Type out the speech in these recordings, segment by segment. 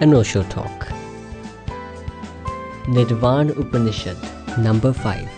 an Osho talk. Nirvan Upanishad, number 5.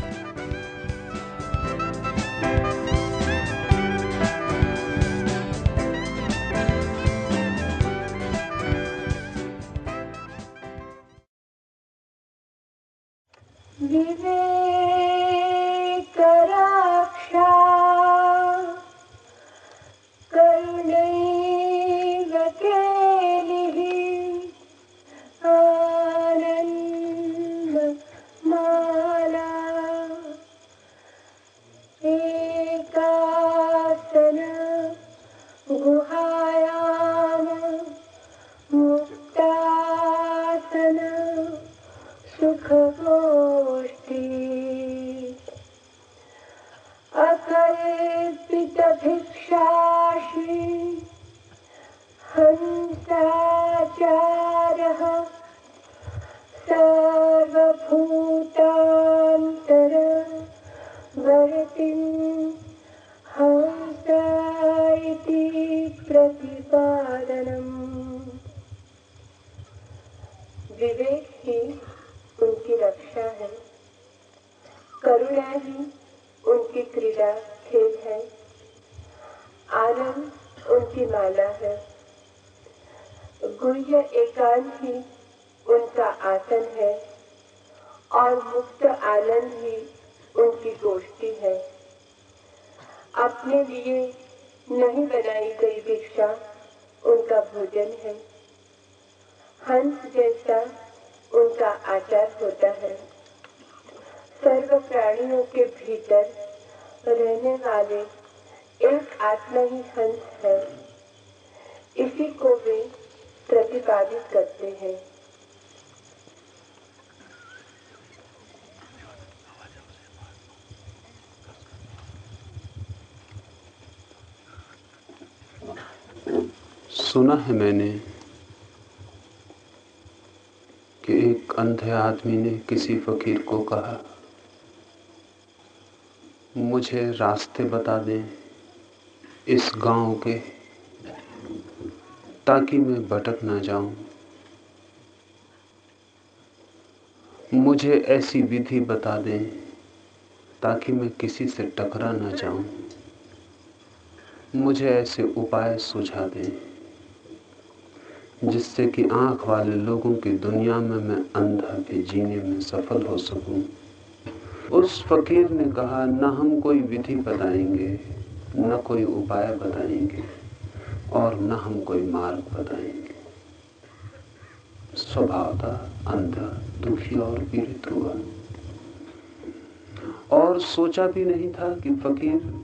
सुना है मैंने कि एक अंधे आदमी ने किसी फकीर को कहा, मुझे रास्ते बता दें इस गाँव के, ताकि मैं भटक ना जाऊँ। मुझे ऐसी विधि बता दें, ताकि मैं किसी से टकरा ना जाऊँ। मुझे ऐसे उपाय सुझा दें। जिससे कि आँख वाले लोगों की दुनिया में मैं अंधा भी जीने में सफल हो सकूँ। उस फकीर ने कहा, न हम कोई विधि बताएँगे, न कोई उपाय बताएँगे, और न हम कोई मार्ग बताएँगे। स्वभाव था अंधा, दुखी और पीड़ित हुआ। और सोचा भी नहीं था कि फकीर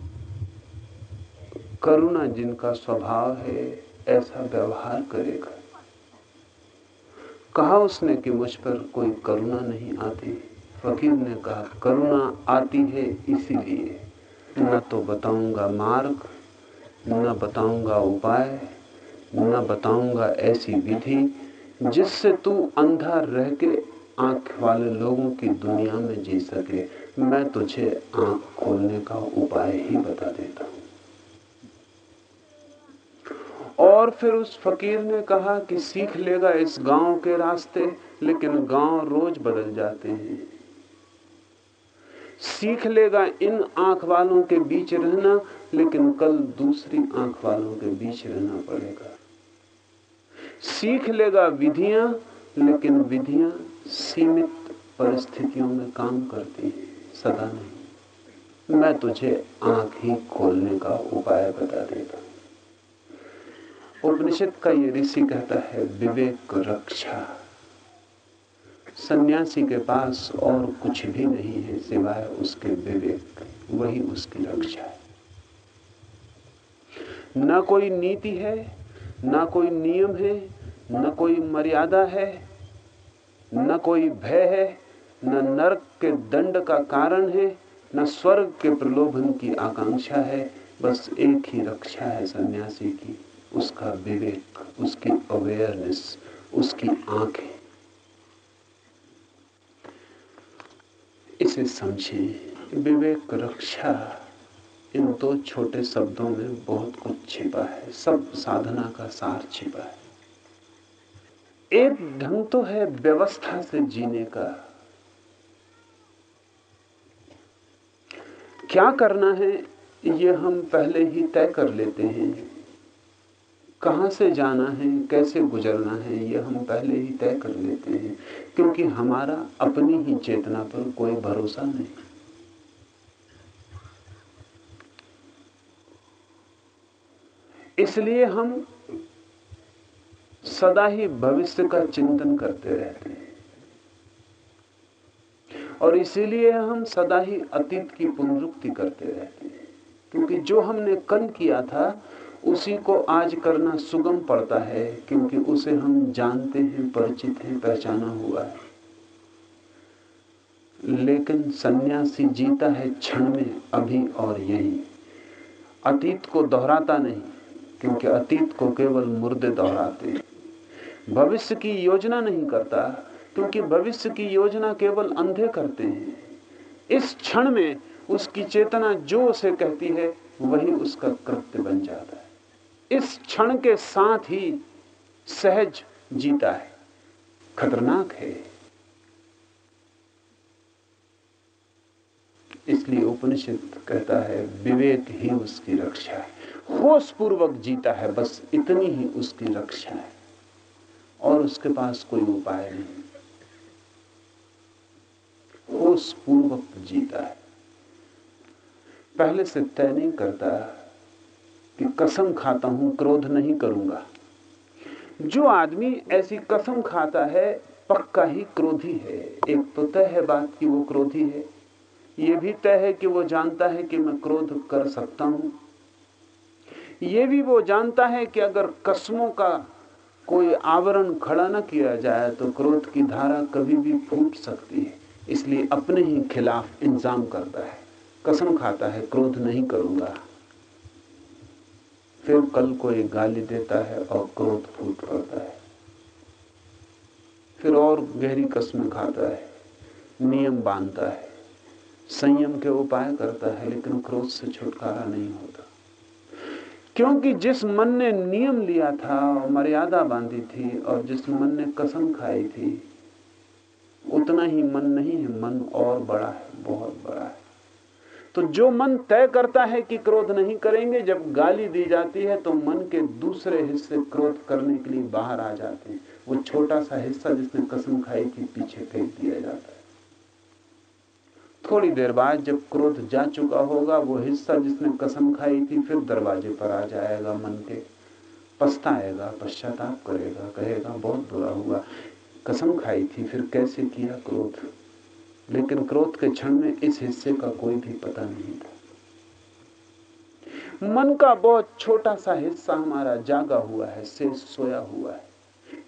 करुणा जिनका स्वभाव है, ऐसा व्यवहार करेगा। कहा उसने कि मुझ पर कोई करुणा नहीं आती? फकीर ने कहा, करुणा आती है इसीलिए। न तो बताऊँगा मार्ग, न बताऊँगा उपाय, न बताऊँगा ऐसी विधि जिससे तू अंधा रह के आँख वाले लोगों की दुनिया में जी सके। मैं तुझे आँख खोलने का उपाय ही बता देता हूँ। और फिर उस फकीर ने कहा कि सीख लेगा इस गाँव के रास्ते, लेकिन गाँव रोज बदल जाते हैं। सीख लेगा इन आँख वालों के बीच रहना, लेकिन कल दूसरी आँख वालों के बीच रहना पड़ेगा। सीख लेगा विधियाँ, लेकिन विधियाँ सीमित परिस्थितियों में काम करती हैं। सदा नहीं, मैं तुझे आँख ही खोलने का उपाय बता देता। उपनिषद का ये ऋषि कहता है, विवेक रक्षा। सन्यासी के पास और कुछ भी नहीं है सिवाय उसके विवेक, वही उसकी रक्षा है। न कोई नीति है, न कोई नियम है, न कोई मर्यादा है, न कोई भय है, न नरक के दंड का कारण है, न स्वर्ग के प्रलोभन की आकांक्षा है, बस एक ही रक्षा है सन्यासी की। उसका विवेक, उसकी अवेयरनेस उसकी आँखें। इसे समझें विवेक रक्षा इन दो छोटे शब्दों में बहुत कुछ छिपा है, सब साधना का सार छिपा है। एक ढंग तो है व्यवस्था से जीने का। क्या करना है, ये हम पहले ही तय कर लेते हैं। कहाँ से जाना है, कैसे गुजरना है, ये हम पहले ही तय कर लेते हैं, क्योंकि हमारा अपनी ही चेतना पर कोई भरोसा नहीं। इसलिए हम सदा ही भविष्य का चिंतन करते रहते हैं। और इसीलिए हम सदा ही अतीत की पुनरुक्ति करते रहते हैं, क्योंकि जो हमने कल किया था उसी को आज करना सुगम पड़ता है, क्योंकि उसे हम जानते हैं, परिचित हैं, पहचाना हुआ है। लेकिन सन्यासी जीता है क्षण में, अभी और यही। अतीत को दोहराता नहीं, क्योंकि अतीत को केवल मुर्दे दोहराते भविष्य की योजना नहीं करता, क्योंकि भविष्य की योजना केवल अंधे करते हैं। इस क्षण में उसकी चेतना जो उसे कहती है, वही उसका कृत्य बन जाता है। इस क्षण के साथ ही सहज जीता है। खतरनाक है। इसलिए उपनिषद कहता है, विवेक ही उसकी रक्षा है। होश पूर्वक जीता है, बस इतनी ही उसकी रक्षा है। और उसके पास कोई उपाय नहीं। होश पूर्वक जीता है। पहले से तय नहीं करता कि कसम खाता हूँ, क्रोध नहीं करूँगा। जो आदमी ऐसी कसम खाता है, पक्का ही क्रोधी है। एक तो तय है बात कि वो क्रोधी है। ये भी तय है कि वो जानता है कि मैं क्रोध कर सकता हूँ। ये भी वो जानता है कि अगर कस्मों का कोई आवरण खड़ा न किया जाए तो क्रोध की धारा कभी भी फूट सकती है। इसलिए अपने ही खिलाफ इंतज़ाम करता है। कसम खाता है, क्रोध नहीं करूँगा। फिर कल कोई गाली देता है और क्रोध फूट पड़ता है। फिर और गहरी कसम खाता है, नियम बांधता है, संयम के उपाय करता है, लेकिन क्रोध से छुटकारा नहीं होता। क्योंकि जिस मन ने नियम लिया था और मर्यादा बांधी थी, और जिस मन ने कसम खाई थी, उतना ही मन नहीं है, मन और बड़ा है, बहुत बड़ा है। तो जो मन तय करता है कि क्रोध नहीं करेंगे, जब गाली दी जाती है तो मन के दूसरे हिस्से क्रोध करने के लिए बाहर आ जाते हैं। वो छोटा सा हिस्सा जिसने कसम खाई थी पीछे फेंक दिया जाता है। थोड़ी देर बाद जब क्रोध जा चुका होगा, वो हिस्सा जिसने कसम खाई थी, फिर दरवाजे पर आ जाएगा मन के। पछताएगा, पश्चाताप करेगा, कहेगा, बहुत बुरा हुआ। कसम खाई थी, फिर कैसे किया क्रोध? लेकिन क्रोध के क्षण में इस हिस्से का कोई भी पता नहीं था। मन का बहुत छोटा सा हिस्सा हमारा जागा हुआ है से सोया हुआ है।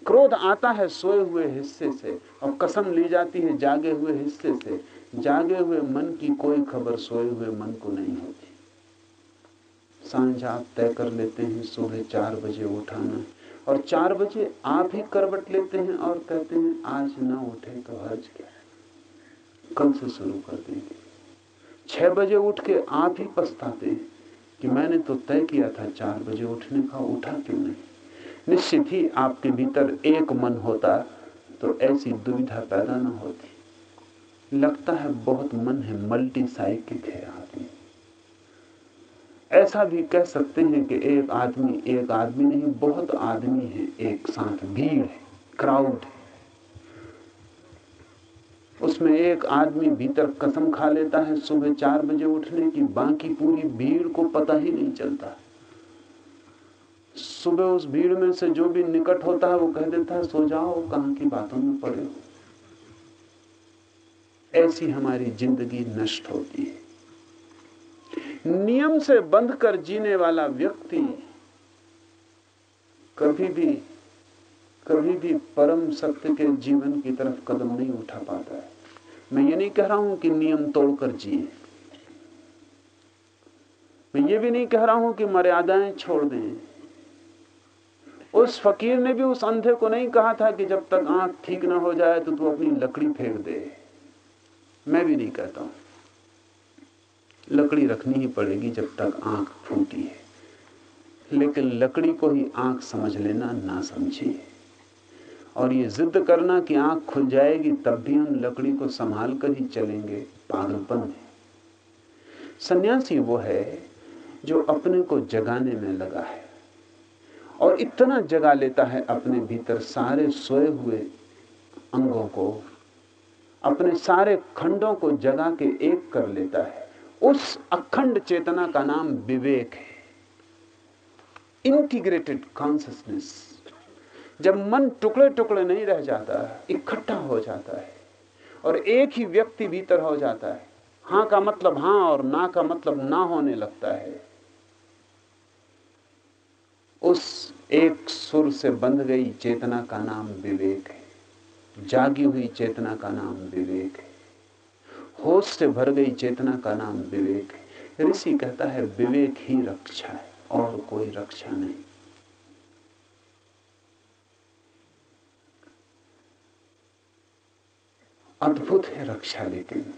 क्रोध आता है सोए हुए हिस्से से और कसम ली जाती है जागे हुए हिस्से से। जागे हुए मन की कोई खबर सोए हुए मन को नहीं होती। साँझ आप तय कर लेते हैं, सुबह चार बजे उठाना। और चार बजे आप ही करवट लेते हैं और कहते हैं, आज ना उठे तो हर्ज क्या? कल से शुरू कर देंगे छह बजे उठ के आप ही पछताते कि मैंने तो तय किया था चार बजे उठने का, उठा क्यों नहीं? निश्चित ही आपके भीतर एक मन होता तो ऐसी दुविधा पैदा न होती। लगता है बहुत मन है मल्टी साइकिक है आदमी। ऐसा भी कह सकते हैं कि एक आदमी एक आदमी नहीं, बहुत आदमी है, एक साथ भीड़ है क्राउड है। उसमें एक आदमी भीतर कसम खा लेता है, सुबह चार बजे उठने की बाकी पूरी भीड़ को पता ही नहीं चलता। सुबह उस भीड़ में से जो भी निकट होता है, वो कह देता है, सो जाओ, कहाँ की बातों में पड़े हो? ऐसी हमारी ज़िंदगी नष्ट होती है। नियम से बंध कर जीने वाला व्यक्ति कभी भी कभी भी परम सत्य के जीवन की तरफ़ कदम नहीं उठा पाता है। मैं ये नहीं कह रहा हूँ कि नियम तोड़कर जिए। मैं ये भी नहीं कह रहा हूँ कि मर्यादाएँ छोड़ दें। उस फकीर ने भी उस अंधे को नहीं कहा था कि जब तक आँख ठीक ना हो जाए तो तू अपनी लकड़ी फेंक दे। मैं भी नहीं कहता हूँ। लकड़ी रखनी ही पड़ेगी जब तक आँख फूटी है। लेकिन लकड़ी को ही आँख समझ लेना ना समझिए। और ये जिद करना कि आँख खुल जाएगी, तब भी हम लकड़ी को संभाल कर ही चलेंगे। पागलपन है। सन्यासी वो है जो अपने को जगाने में लगा है और इतना जगा लेता है अपने भीतर सारे सोए हुए अंगों को, अपने सारे खंडों को जगा के एक कर लेता है। उस अखंड चेतना का नाम विवेक है। इंटीग्रेटेड कॉन्सियसनेस जब मन टुकड़े टुकड़े नहीं रह जाता, इकट्ठा हो जाता है और एक ही व्यक्ति भीतर हो जाता है। हाँ का मतलब हाँ और ना का मतलब ना होने लगता है। उस एक सुर से बंध गई चेतना का नाम विवेक है। जागी हुई चेतना का नाम विवेक है। होश से भर गई चेतना का नाम विवेक है। ऋषि कहता है, विवेक ही रक्षा है और कोई रक्षा नहीं। अद्भुत है रक्षा लेकिन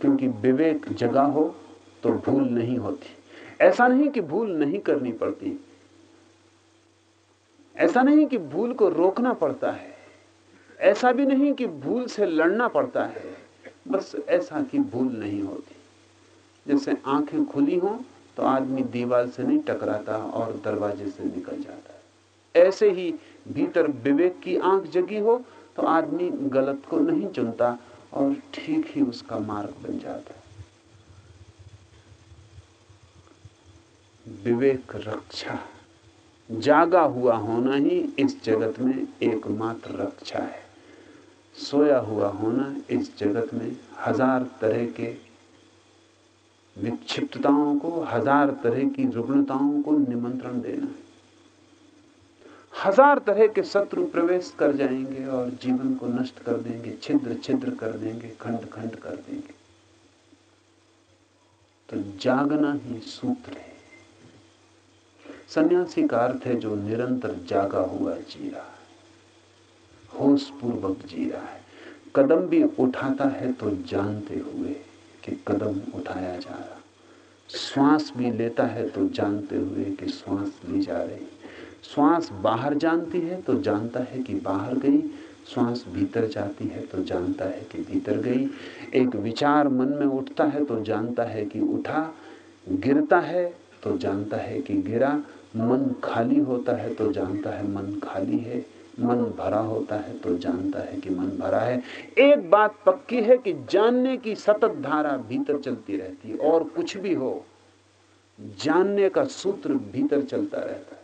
क्योंकि विवेक जगा हो तो भूल नहीं होती। ऐसा नहीं कि भूल नहीं करनी पड़ती। ऐसा नहीं कि भूल को रोकना पड़ता है। ऐसा भी नहीं कि भूल से लड़ना पड़ता है। बस ऐसा कि भूल नहीं होती। जैसे आँखें खुली हों तो आदमी दीवार से नहीं टकराता और दरवाजे से निकल जाता। ऐसे ही भीतर विवेक की आँख जगी हो तो आदमी गलत को नहीं चुनता और ठीक ही उसका मार्ग बन जाता है। विवेक रक्षा, जागा हुआ होना ही इस जगत में एकमात्र रक्षा है। सोया हुआ होना इस जगत में हज़ार तरह के विक्षिप्तताओं को, हज़ार तरह की रुग्णताओं को निमंत्रण देना है। हज़ार तरह के शत्रु प्रवेश कर जाएँगे और जीवन को नष्ट कर देंगे, छिद्र छिद्र कर देंगे, खंड खंड कर देंगे। तो जागना ही सूत्र है। सन्यासी का अर्थ है जो निरंतर जागा हुआ जी रहा है होश पूर्वक जी रहा है। कदम भी उठाता है तो जानते हुए कि कदम उठाया जा रहा। श्वास भी लेता है तो जानते हुए कि श्वास ली जा रही। श्वास बाहर जानती है तो जानता है कि बाहर गई, श्वास भीतर जाती है तो जानता है कि भीतर गई। एक विचार मन में उठता है तो जानता है कि उठा, गिरता है तो जानता है कि गिरा। मन खाली होता है तो जानता है मन खाली है, मन भरा होता है तो जानता है कि मन भरा है। एक बात पक्की है कि जानने की सतत धारा भीतर चलती रहती और कुछ भी हो, जानने का सूत्र भीतर चलता रहता है।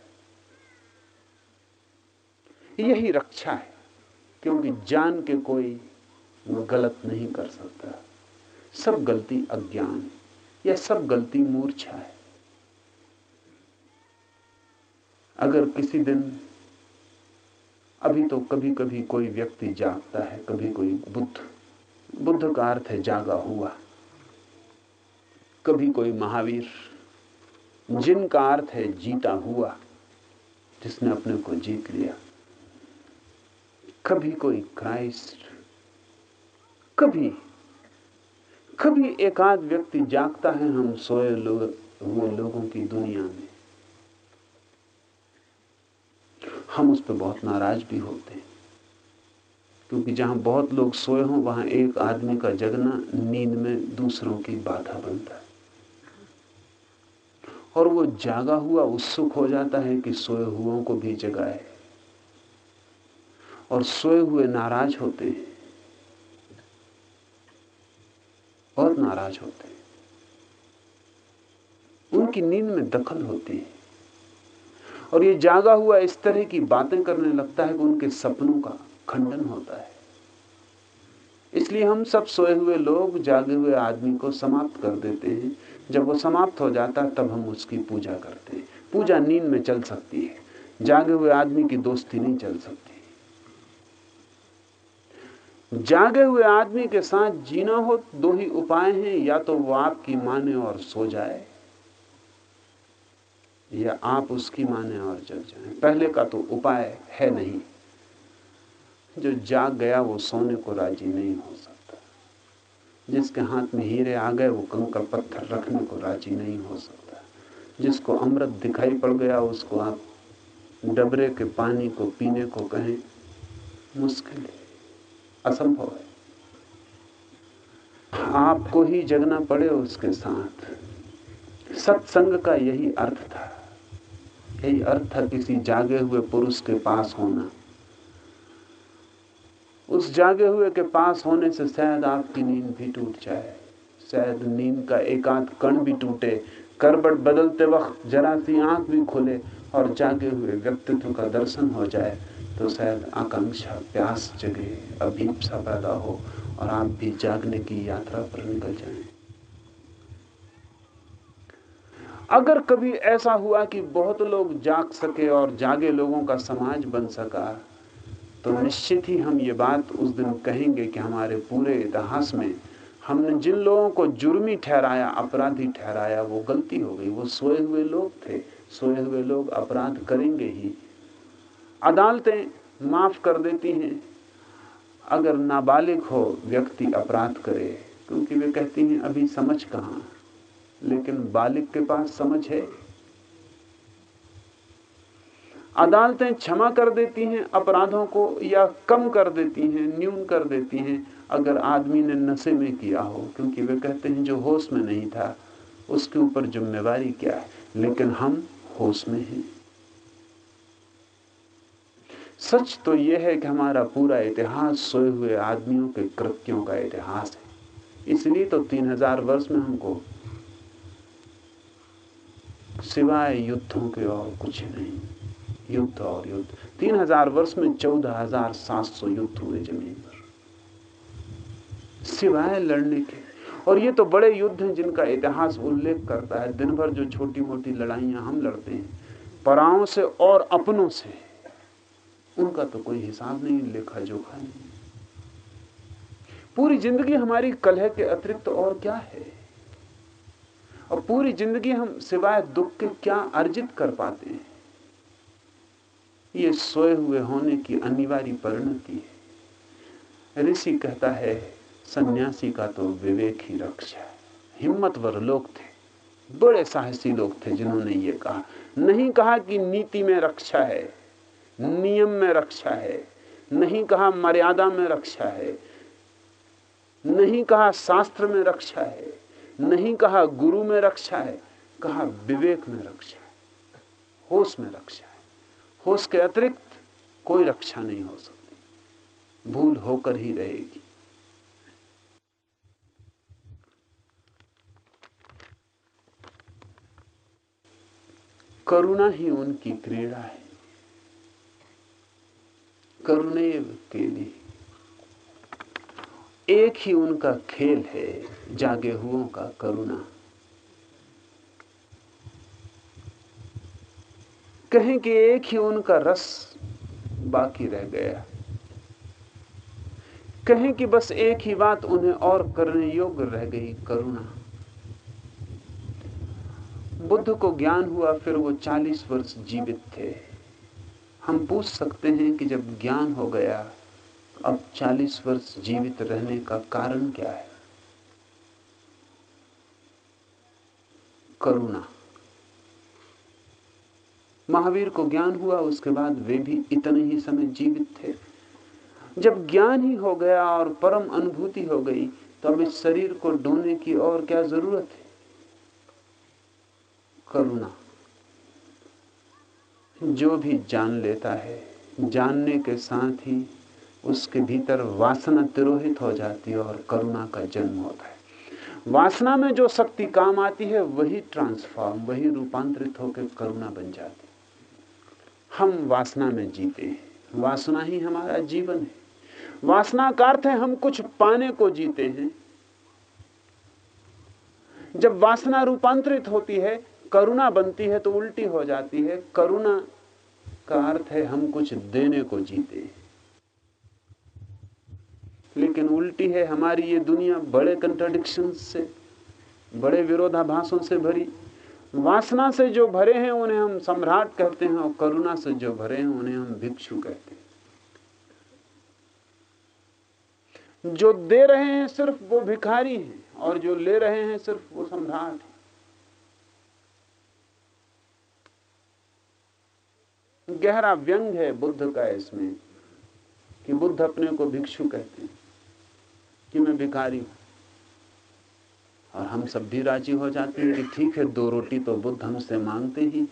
यही रक्षा है, क्योंकि जान के कोई गलत नहीं कर सकता। सब गलती अज्ञान या सब गलती मूर्छा है। अगर किसी दिन अभी तो कभी कभी कोई व्यक्ति जागता है, कभी कोई बुद्ध बुद्ध का अर्थ है जागा हुआ। कभी कोई महावीर, जिनका अर्थ है जीता हुआ, जिसने अपने को जीत लिया। कभी कोई क्राइस्ट, कभी कभी एक आध व्यक्ति जागता है हम सोए लोग, हुए लोगों की दुनिया में। हम उस पर बहुत नाराज़ भी होते हैं, क्योंकि जहाँ बहुत लोग सोए हों, वहाँ एक आदमी का जगना नींद में दूसरों की बाधा बनता है। और वो जागा हुआ, उत्सुक हो जाता है कि सोए हुओं को भी जगाए। और सोए हुए नाराज़ होते हैं। और नाराज़ होते हैं। उनकी नींद में दखल होती है। और ये जागा हुआ इस तरह की बातें करने लगता है कि उनके सपनों का खंडन होता है। इसलिए हम सब सोए हुए लोग, जागे हुए आदमी को समाप्त कर देते हैं। जब वो समाप्त हो जाता है, तब हम उसकी पूजा करते हैं। पूजा नींद में चल सकती है। जागे हुए आदमी की दोस्ती नहीं चल सकती। जागे हुए आदमी के साथ जीना हो, दो ही उपाय हैं, या तो वो आपकी माने और सो जाए, या आप उसकी माने और जग जाए। पहले का तो उपाय है नहीं। जो जाग गया, वो सोने को राज़ी नहीं हो सकता। जिसके हाथ में हीरे आ गए, वो कंकड़ पत्थर रखने को राज़ी नहीं हो सकता। जिसको अमृत दिखाई पड़ गया, उसको आप डबरे के पानी को पीने को कहें, मुश्किल है। असंभव है। आपको ही जगना पड़े उसके साथ। सत्संग का यही अर्थ था। यही अर्थ था किसी जागे हुए पुरुष के पास होना। उस जागे हुए के पास होने से शायद आपकी नींद भी टूट जाए। शायद नींद का एकांत कण भी टूटे। करबट बदलते वक्त जरा सी आँख भी खुले और जागे हुए व्यक्तित्व का दर्शन हो जाए। तो शायद आकांक्षा, प्यास जगे अभीपसा पैदा हो और आप भी जागने की यात्रा पर निकल जाएँ। अगर कभी ऐसा हुआ कि बहुत लोग जाग सके और जागे लोगों का समाज बन सका तो निश्चित ही हम ये बात उस दिन कहेंगे कि हमारे पूरे इतिहास में हमने जिन लोगों को जुर्मी ठहराया, अपराधी ठहराया, वो गलती हो गई वो सोए हुए लोग थे, सोए हुए लोग अपराध करेंगे ही अदालतें माफ़ कर देती हैं। अगर नाबालिग हो, व्यक्ति अपराध करे, क्योंकि वे कहती हैं, अभी समझ कहाँ? लेकिन बालिग के पास समझ है। अदालतें क्षमा कर देती हैं, अपराधों को, या कम कर देती हैं, न्यून कर देती हैं, अगर आदमी ने नशे में किया हो, क्योंकि वे कहते हैं, जो होश में नहीं था, उसके ऊपर जिम्मेवारी क्या है? लेकिन हम होश में हैं। सच तो यह है कि हमारा पूरा इतिहास सोए हुए आदमियों के कृत्यों का इतिहास है। इसलिए तो तीन हज़ार वर्ष में हमको सिवाय युद्धों के और कुछ नहीं, युद्ध और युद्ध। तीन हज़ार वर्ष में चौदह हज़ार सात सौ युद्ध हुए ज़मीन पर। सिवाय लड़ने के। और ये तो बड़े युद्ध हैं जिनका इतिहास उल्लेख करता है। दिन भर जो छोटी मोटी लड़ाइयाँ हम लड़ते हैं, पराओं से और अपनों से। उनका तो कोई हिसाब नहीं, लेखा जोखा नहीं। पूरी ज़िंदगी हमारी कलह के अतिरिक्त तो और क्या है? और पूरी ज़िंदगी हम सिवाय दुख के क्या अर्जित कर पाते हैं? ये सोए हुए होने की अनिवार्य परिणति है। ऋषि कहता है, सन्यासी का तो विवेक ही रक्षा है। हिम्मतवर लोग थे, बड़े साहसी लोग थे जिन्होंने ये कहा। नहीं कहा कि नीति में रक्षा है। नियम में रक्षा है। नहीं कहा मर्यादा में रक्षा है। नहीं कहा शास्त्र में रक्षा है। नहीं कहा गुरु में रक्षा है। कहा विवेक में रक्षा है। होश में रक्षा है। होश के अतिरिक्त कोई रक्षा नहीं हो सकती। भूल होकर ही रहेगी। करुणा ही उनकी क्रीड़ा है। करुणेव के लिए। एक ही उनका खेल है जागे हुओं का करुणा। कहें कि एक ही उनका रस बाकी रह गया। कहें कि बस एक ही बात उन्हें और करने योग्य रह गई, करुणा। बुद्ध को ज्ञान हुआ, फिर वो चालीस वर्ष जीवित थे। हम पूछ सकते हैं कि जब ज्ञान हो गया, अब चालीस वर्ष जीवित रहने का कारण क्या है? करुणा। महावीर को ज्ञान हुआ, उसके बाद वे भी इतने ही समय जीवित थे। जब ज्ञान ही हो गया और परम अनुभूति हो गई तो अब इस शरीर को ढोने की और क्या ज़रूरत है? करुणा। जो भी जान लेता है, जानने के साथ ही उसके भीतर वासना तिरोहित हो जाती है और करुणा का जन्म होता है। वासना में जो शक्ति काम आती है, वही ट्रांसफॉर्म वही रूपांतरित होकर करुणा बन जाती हम वासना में जीते हैं। वासना ही हमारा जीवन है। वासना का अर्थ है हम कुछ पाने को जीते हैं। जब वासना रूपांतरित होती है करुणा बनती है तो उल्टी हो जाती है। करुणा का अर्थ है हम कुछ देने को जीते हैं। लेकिन उल्टी है हमारी ये दुनिया बड़े कंट्राडिक्शन से, बड़े विरोधाभासों से भरी। वासना से जो भरे हैं, उन्हें हम सम्राट कहते हैं और करुणा से जो भरे हैं, उन्हें हम भिक्षु कहते हैं। जो दे रहे हैं, सिर्फ़ वो भिखारी हैं और जो ले रहे हैं, सिर्फ़ वो सम्राट है। गहरा व्यंग है बुद्ध का इसमें, कि बुद्ध अपने को भिक्षु कहते हैं, कि मैं भिखारी हूँ। और हम सब भी राज़ी हो जाते हैं कि ठीक है, दो रोटी तो बुद्ध हमसे मांगते ही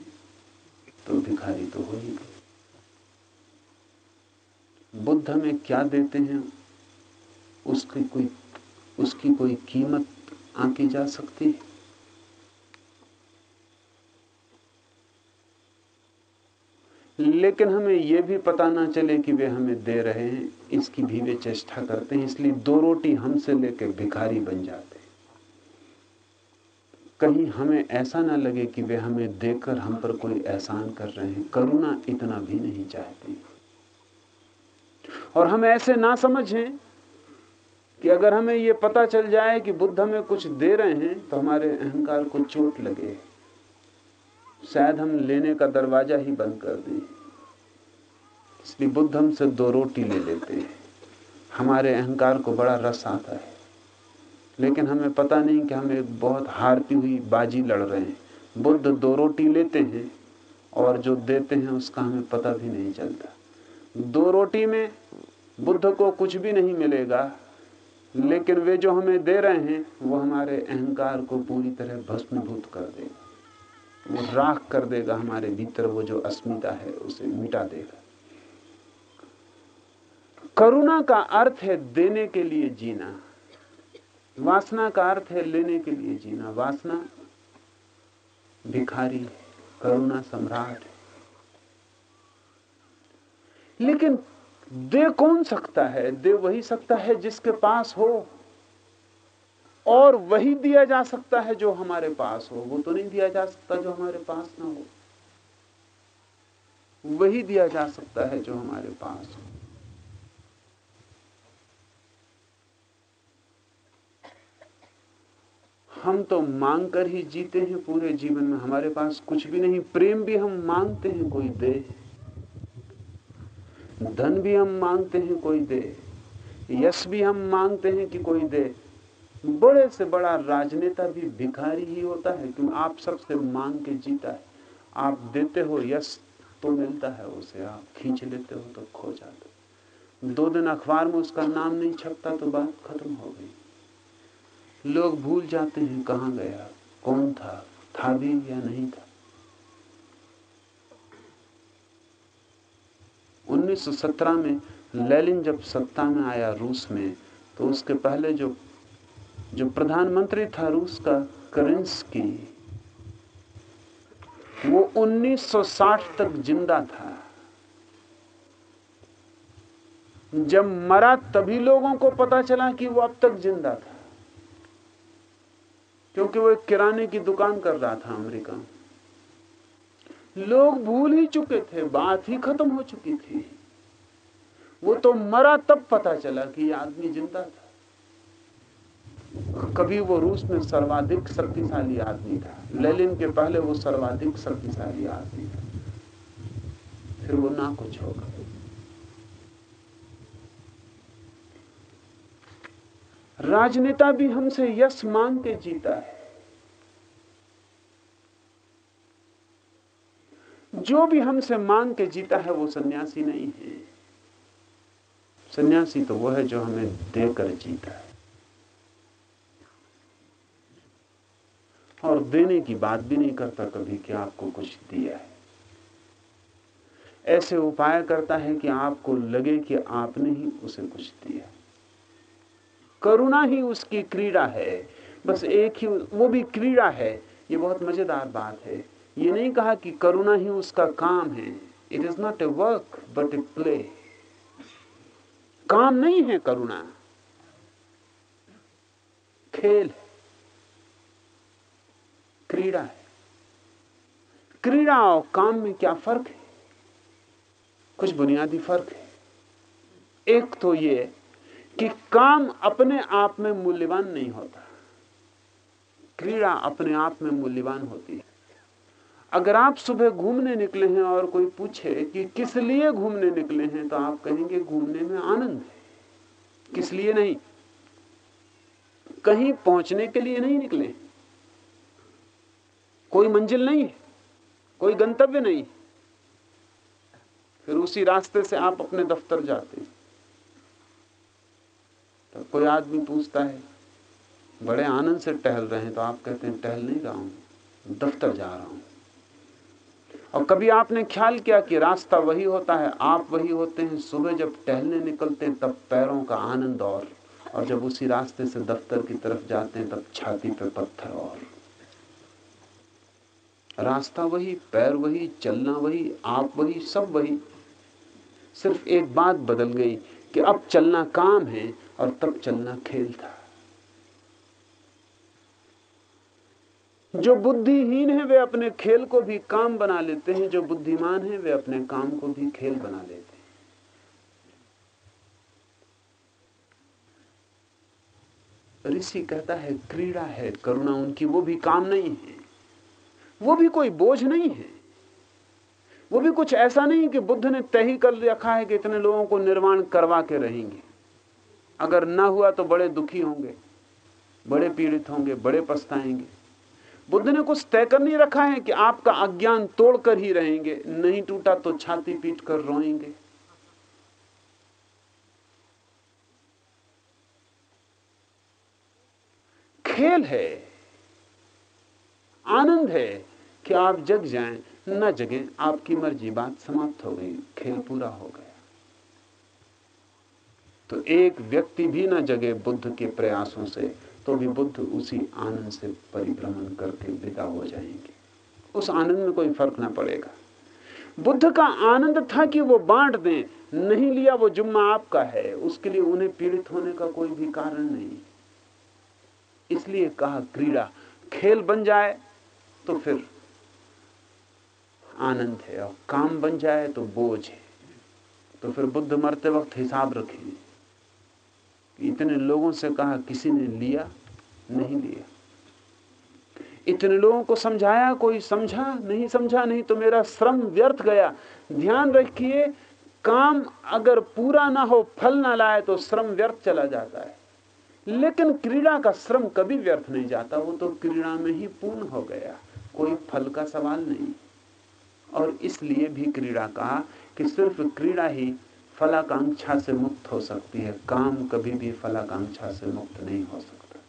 तो भिखारी तो हो ही बुद्ध हमें क्या देते हैं? उसकी कोई उसकी कोई कीमत आंकी जा सकती है? लेकिन हमें यह भी पता ना चले कि वे हमें दे रहे हैं, इसकी भी वे चेष्टा करते हैं, इसलिए दो रोटी हमसे लेकर भिखारी बन जाते हैं। कहीं हमें ऐसा ना लगे कि वे हमें देकर हम पर कोई एहसान कर रहे हैं, करुणा इतना भी नहीं चाहते। और हम ऐसे ना समझें कि अगर हमें यह पता चल जाए कि बुद्ध हमें कुछ दे रहे हैं तो हमारे अहंकार को चोट लगे। शायद हम लेने का दरवाज़ा ही बंद कर दें। इसलिए बुद्ध हमसे दो रोटी ले लेते हैं। हमारे अहंकार को बड़ा रस आता है। लेकिन हमें पता नहीं कि हम एक बहुत हारती हुई बाजी लड़ रहे हैं। बुद्ध दो रोटी लेते हैं और जो देते हैं उसका हमें पता भी नहीं चलता। दो रोटी में बुद्ध को कुछ भी नहीं मिलेगा, लेकिन वे जो हमें दे रहे हैं, वो हमारे अहंकार को पूरी तरह भस्मीभूत कर देगा। वो राख कर देगा हमारे भीतर, वो जो अस्मिता है, उसे मिटा देगा। करुणा का अर्थ है देने के लिए जीना। वासना का अर्थ है लेने के लिए जीना। वासना भिखारी करुणा सम्राट लेकिन दे कौन सकता है? दे वही सकता है जिसके पास हो। और वही दिया जा सकता है जो हमारे पास हो। वो तो नहीं दिया जा सकता जो हमारे पास ना हो। वही दिया जा सकता है जो हमारे पास हो। हम तो मांग कर ही जीते हैं पूरे जीवन में। हमारे पास कुछ भी नहीं, प्रेम भी हम मांगते हैं कोई दे। धन भी हम मांगते हैं कोई दे। यश भी हम मांगते हैं कि कोई दे। बड़े से बड़ा राजनेता भी भिखारी ही होता है, क्योंकि आप सबसे मांग के जीता है। आप देते हो यश तो मिलता है उसे। आप खींच लेते हो तो खो जाते दो दिन अखबार में उसका नाम नहीं छपता तो बात खत्म हो गई। लोग भूल जाते हैं कहाँ गया, कौन था था भी या नहीं था। 1917 में लेलिन जब सत्ता में आया रूस में तो उसके पहले जो जो प्रधानमंत्री था रूस का, करेंस्की, वो 1960 तक ज़िंदा था। जब मरा तभी लोगों को पता चला कि वो अब तक ज़िंदा था। क्योंकि वो एक किराने की दुकान कर रहा था अमेरिका। लोग भूल ही चुके थे, बात ही खत्म हो चुकी थी। वो तो मरा तब पता चला कि आदमी ज़िंदा था। कभी वो रूस में सर्वाधिक शक्तिशाली आदमी था। लेलिन के पहले वो सर्वाधिक शक्तिशाली आदमी था। फिर वो ना कुछ होगा। राजनेता भी हमसे यश मांग के जीता है। जो भी हमसे मांग के जीता है, वो सन्यासी नहीं है। सन्यासी तो वो है जो हमें देकर जीता है। और देने की बात भी नहीं करता कभी कि आपको कुछ दिया है। ऐसे उपाय करता है कि आपको लगे कि आपने ही उसे कुछ दिया। करुणा ही उसकी क्रीड़ा है। बस एक ही वो भी क्रीड़ा है। ये बहुत मज़ेदार बात है। ये नहीं कहा कि करुणा ही उसका काम है। It is not a work but a play काम नहीं है करुणा। खेल है। क्रीड़ा है। क्रीड़ा और काम में क्या फ़र्क है? कुछ बुनियादी फ़र्क है। एक तो ये कि काम अपने आप में मूल्यवान नहीं होता। क्रीड़ा अपने आप में मूल्यवान होती है। अगर आप सुबह घूमने निकले हैं और कोई पूछे कि किस लिए घूमने निकले हैं तो आप कहेंगे, घूमने में आनंद है। किस लिए नहीं? कहीं पहुँचने के लिए नहीं निकले। कोई मंजिल नहीं, कोई गंतव्य नहीं। फिर उसी रास्ते से आप अपने दफ्तर जाते तो कोई आदमी पूछता है, बड़े आनंद से टहल रहे हैं तो आप कहते हैं, टहल नहीं रहा हूँ, दफ्तर जा रहा हूँ। और कभी आपने ख्याल किया कि रास्ता वही होता है, आप वही होते हैं, सुबह जब टहलने निकलते हैं, तब पैरों का आनंद और और जब उसी रास्ते से दफ्तर की तरफ़ जाते हैं, तब छाती पे पत्थर और। रास्ता वही, पैर वही, चलना वही, आप वही, सब वही। सिर्फ़ एक बात बदल गई कि अब चलना काम है और तब चलना खेल था। जो बुद्धिहीन है, वे अपने खेल को भी काम बना लेते हैं। जो बुद्धिमान है, वे अपने काम को भी खेल बना लेते हैं। ऋषि कहता है, क्रीड़ा है, करुणा उनकी, वो भी काम नहीं है। वो भी कोई बोझ नहीं है। वो भी कुछ ऐसा नहीं कि बुद्ध ने तय ही कर रखा है कि इतने लोगों को निर्माण करवा के रहेंगे। अगर ना हुआ तो बड़े दुखी होंगे, बड़े पीड़ित होंगे, बड़े पछताएँगे। बुद्ध ने कुछ तय कर नहीं रखा है कि आपका अज्ञान तोड़कर ही रहेंगे, नहीं टूटा तो छाती पीट कर रोएँगे। खेल है, आनंद है कि आप जग जाएँ, न जगे, आपकी मर्ज़ी, बात समाप्त हो गई, खेल पूरा हो गया। तो एक व्यक्ति भी न जगे बुद्ध के प्रयासों से तो भी बुद्ध उसी आनंद से परिभ्रमण करके विदा हो जाएँगे। उस आनंद में कोई फ़र्क ना पड़ेगा। बुद्ध का आनंद था कि वो बांट दें, नहीं लिया वो जुम्मा आपका है, उसके लिए उन्हें पीड़ित होने का कोई भी कारण नहीं। इसलिए कहा, क्रीड़ा, खेल बन जाए तो फिर आनंद है और काम बन जाए तो बोझ है। तो फिर बुद्ध मरते वक्त हिसाब रखेंगे इतने लोगों से कहा किसी ने लिया, नहीं लिया। इतने लोगों को समझाया, कोई समझा, नहीं समझा, नहीं तो मेरा श्रम व्यर्थ गया। ध्यान रखिए, काम अगर पूरा ना हो, फल ना लाए तो श्रम व्यर्थ चला जाता है। लेकिन क्रीड़ा का श्रम कभी व्यर्थ नहीं जाता, वो तो क्रीड़ा में ही पूर्ण हो गया। कोई फल का सवाल नहीं। और इसलिए भी क्रीड़ा कहा कि सिर्फ़ क्रीड़ा ही फलाकांक्षा से मुक्त हो सकती है। काम कभी भी फलाकांक्षा से मुक्त नहीं हो सकता।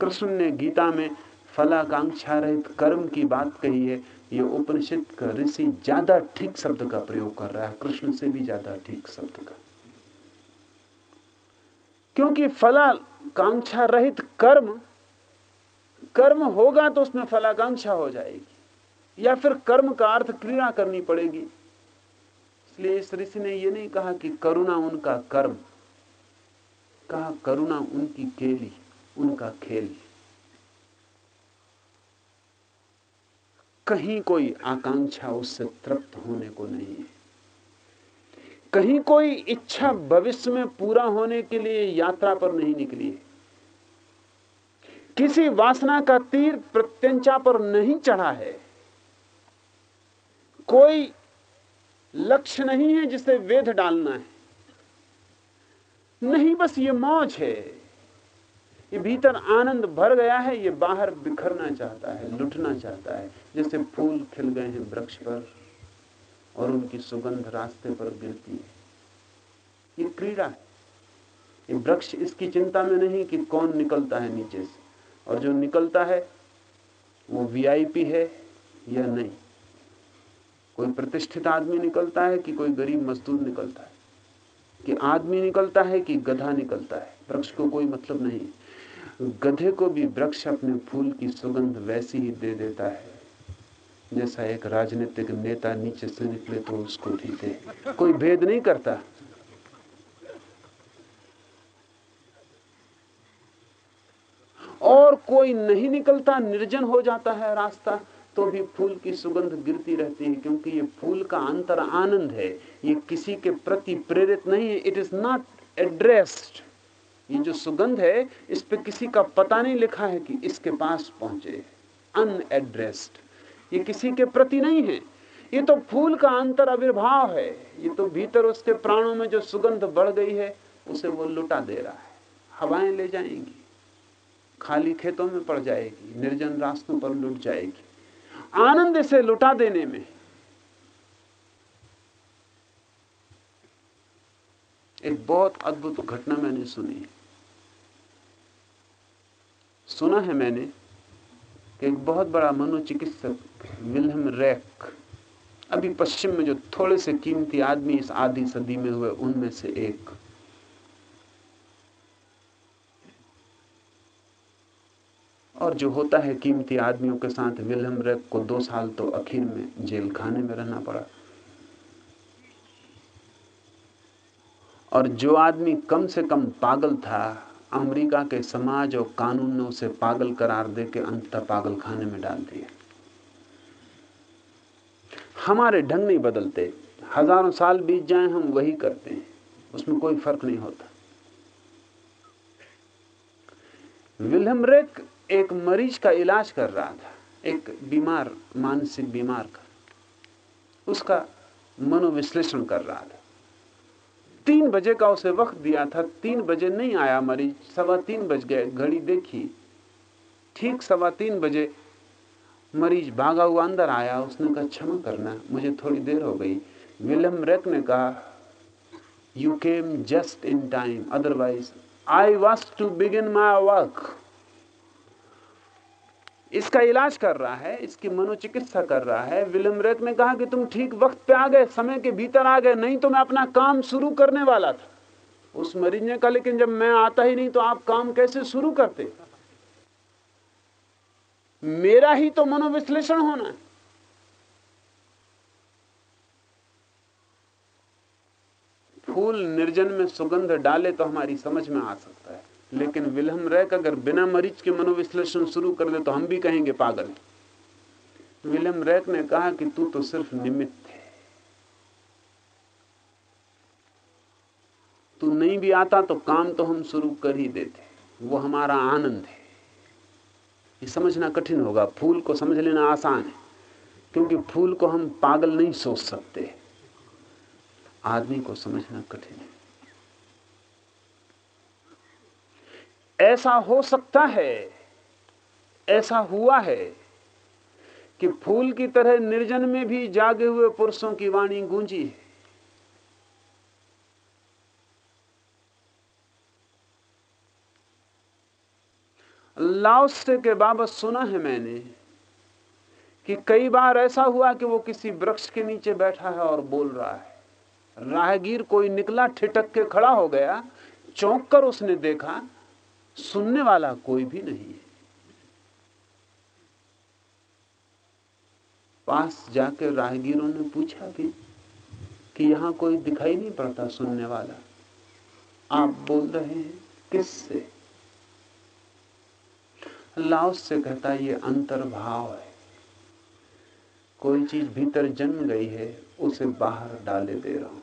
कृष्ण ने गीता में फलाकांक्षा रहित कर्म की बात कही है। ये उपनिषद का ऋषि ज़्यादा ठीक शब्द का प्रयोग कर रहा है। कृष्ण से भी ज़्यादा ठीक शब्द का। क्योंकि फलाकांक्षा रहित कर्म कर्म होगा तो उसमें फलाकांक्षा हो जाएगी। या फिर कर्म का अर्थ क्रीड़ा करनी पड़ेगी। इसलिए इस ऋषि ने यह नहीं कहा कि करुणा उनका कर्म, कहा करुणा उनकी केली उनका खेल। कहीं कोई आकांक्षा उससे तृप्त होने को नहीं है। कहीं कोई इच्छा भविष्य में पूरा होने के लिए यात्रा पर नहीं निकली है। किसी वासना का तीर प्रत्यंचा पर नहीं चढ़ा है। कोई लक्ष्य नहीं है जिसे वेद डालना है। नहीं बस ये मौज है। ये भीतर आनंद भर गया है, ये बाहर बिखरना चाहता है, लुटना चाहता है, जैसे फूल खिल गए हैं वृक्ष पर और उनकी सुगंध रास्ते पर गिरती है। ये क्रीड़ा है। ये वृक्ष इसकी चिंता में नहीं कि कौन निकलता है नीचे से। और जो निकलता है, वो वीआईपी है या नहीं? कोई प्रतिष्ठित आदमी निकलता है कि कोई गरीब मजदूर निकलता है? कि आदमी निकलता है कि गधा निकलता है? वृक्ष को कोई मतलब नहीं गधे को भी वृक्ष अपने फूल की सुगंध वैसी ही दे देता है, जैसा एक राजनीतिक नेता नीचे से निकले तो उसको भी दे। कोई भेद नहीं करता। और कोई नहीं निकलता, निर्जन हो जाता है रास्ता। तो भी फूल की सुगंध गिरती रहती है, क्योंकि ये फूल का अंतर आनंद है। ये किसी के प्रति प्रेरित नहीं है इट इज़ नॉट एड्रेस्ड ये जो सुगंध है, इस पे किसी का पता नहीं लिखा है कि इसके पास पहुँचे। अनएड्रेस्ड ये किसी के प्रति नहीं है। ये तो फूल का अंतर आविर्भाव है। ये तो भीतर उसके प्राणों में जो सुगंध बढ़ गई है, उसे वो लुटा दे रहा है। हवाएँ ले जाएँगी। खाली खेतों में पड़ जाएगी। निर्जन रास्तों पर लुट जाएगी। आनंद से लुटा देने में। एक बहुत अद्भुत घटना मैंने सुनी सुना है मैंने कि एक बहुत बड़ा मनोचिकित्सक, विल्हम रैक, अभी पश्चिम में जो थोड़े से कीमती आदमी इस आधी सदी में हुए, उनमें से एक और जो होता है कीमती आदमियों के साथ विलियम रेक को दो साल तो आखिर में जेल खाने में रहना पड़ा। और जो आदमी कम से कम पागल था, अमेरिका के समाज और कानून ने उसे पागल करार दे के अंततः पागल खाने में डाल दिया हमारे ढंग नहीं बदलते। हज़ारों साल बीत जाए, हम वही करते हैं। उसमें कोई फ़र्क नहीं होता। विलियम रेक एक मरीज़ का इलाज कर रहा था, एक बीमार, मानसिक बीमार का। उसका मनोविश्लेषण कर रहा था। तीन बजे का उसे वक्त दिया था, तीन बजे नहीं आया मरीज़, सवा तीन बज गए, घड़ी देखी। ठीक सवा तीन बजे मरीज़ भागा हुआ अंदर आया, उसने कहा, क्षमा करना, मुझे थोड़ी देर हो गई। विलियम रेक ने कहा you came just in time otherwise I was to begin my work इसका इलाज कर रहा है, इसकी मनोचिकित्सा कर रहा है विलियम ने कहा कि तुम ठीक वक्त पे आ गए, समय के भीतर आ गए, नहीं तो मैं अपना काम शुरू करने वाला था। उस मरीज़ ने कहा, लेकिन जब मैं आता ही नहीं तो आप काम कैसे शुरू करते? मेरा ही तो मनोविश्लेषण होना है। फूल निर्जन में सुगंध डाले तो हमारी समझ में आ सकता है। लेकिन विलहम रैक अगर बिना मरीज़ के मनोविश्लेषण शुरू कर दे तो हम भी कहेंगे पागल। विलियम रैक ने कहा कि तू तो सिर्फ़ निमित्त है। तू नहीं भी आता तो काम तो हम शुरू कर ही देते। वो हमारा आनंद है। ये समझना कठिन होगा। फूल को समझ लेना आसान है। क्योंकि फूल को हम पागल नहीं सोच सकते। आदमी को समझना कठिन है। ऐसा हो सकता है, ऐसा हुआ है कि फूल की तरह निर्जन में भी जागे हुए पुरुषों की वाणी गूंजी है। लाओसे के बाबत सुना है मैंने कि कई बार ऐसा हुआ कि वो किसी वृक्ष के नीचे बैठा है और बोल रहा है। राहगीर कोई निकला ठिटक के खड़ा हो गया, चौंक कर उसने देखा सुनने वाला कोई भी नहीं है। पास जाकर राहगीरों ने पूछा भी कि यहाँ कोई दिखाई नहीं पड़ता सुनने वाला। आप बोल रहे हैं, किससे? लाओस से कहता ये अंतर्भाव है। कोई चीज़ भीतर जन्म गई है, उसे बाहर डाले दे रहा हूँ।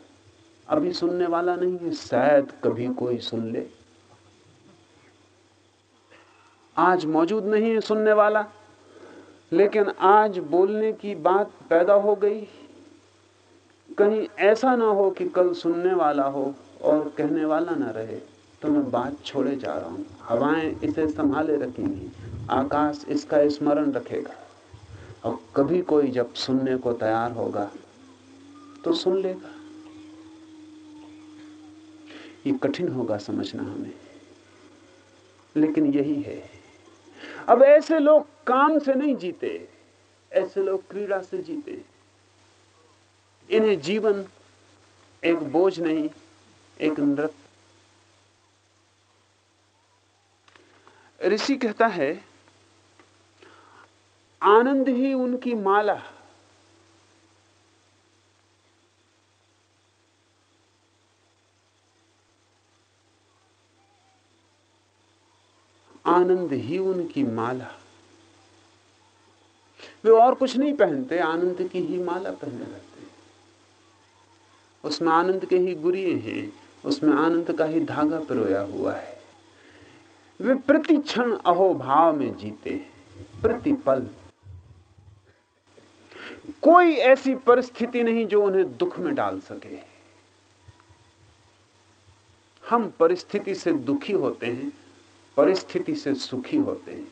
अभी सुनने वाला नहीं है, शायद कभी कोई सुन ले। आज मौजूद नहीं है सुनने वाला, लेकिन आज बोलने की बात पैदा हो गई। कहीं ऐसा ना हो कि कल सुनने वाला हो और कहने वाला ना रहे। तो मैं बात छोड़े जा रहा हूँ। हवाएँ इसे संभाले रखेंगी। आकाश इसका स्मरण रखेगा। और कभी कोई जब सुनने को तैयार होगा तो सुन लेगा। ये कठिन होगा समझना हमें। लेकिन यही है। अब ऐसे लोग काम से नहीं जीते, ऐसे लोग क्रीड़ा से जीते। इन्हें जीवन एक बोझ नहीं, एक नृत्य। ऋषि कहता है, आनंद ही उनकी माला आनंद ही उनकी माला। वे और कुछ नहीं पहनते, आनंद की ही माला पहने रहते उसमें आनंद के ही गुरिये हैं, उसमें आनंद का ही धागा पिरोया हुआ है। वे प्रति क्षण अहोभाव में जीते प्रति पल कोई ऐसी परिस्थिति नहीं जो उन्हें दुख में डाल सके। हम परिस्थिति से दुखी होते हैं परिस्थिति से सुखी होते हैं।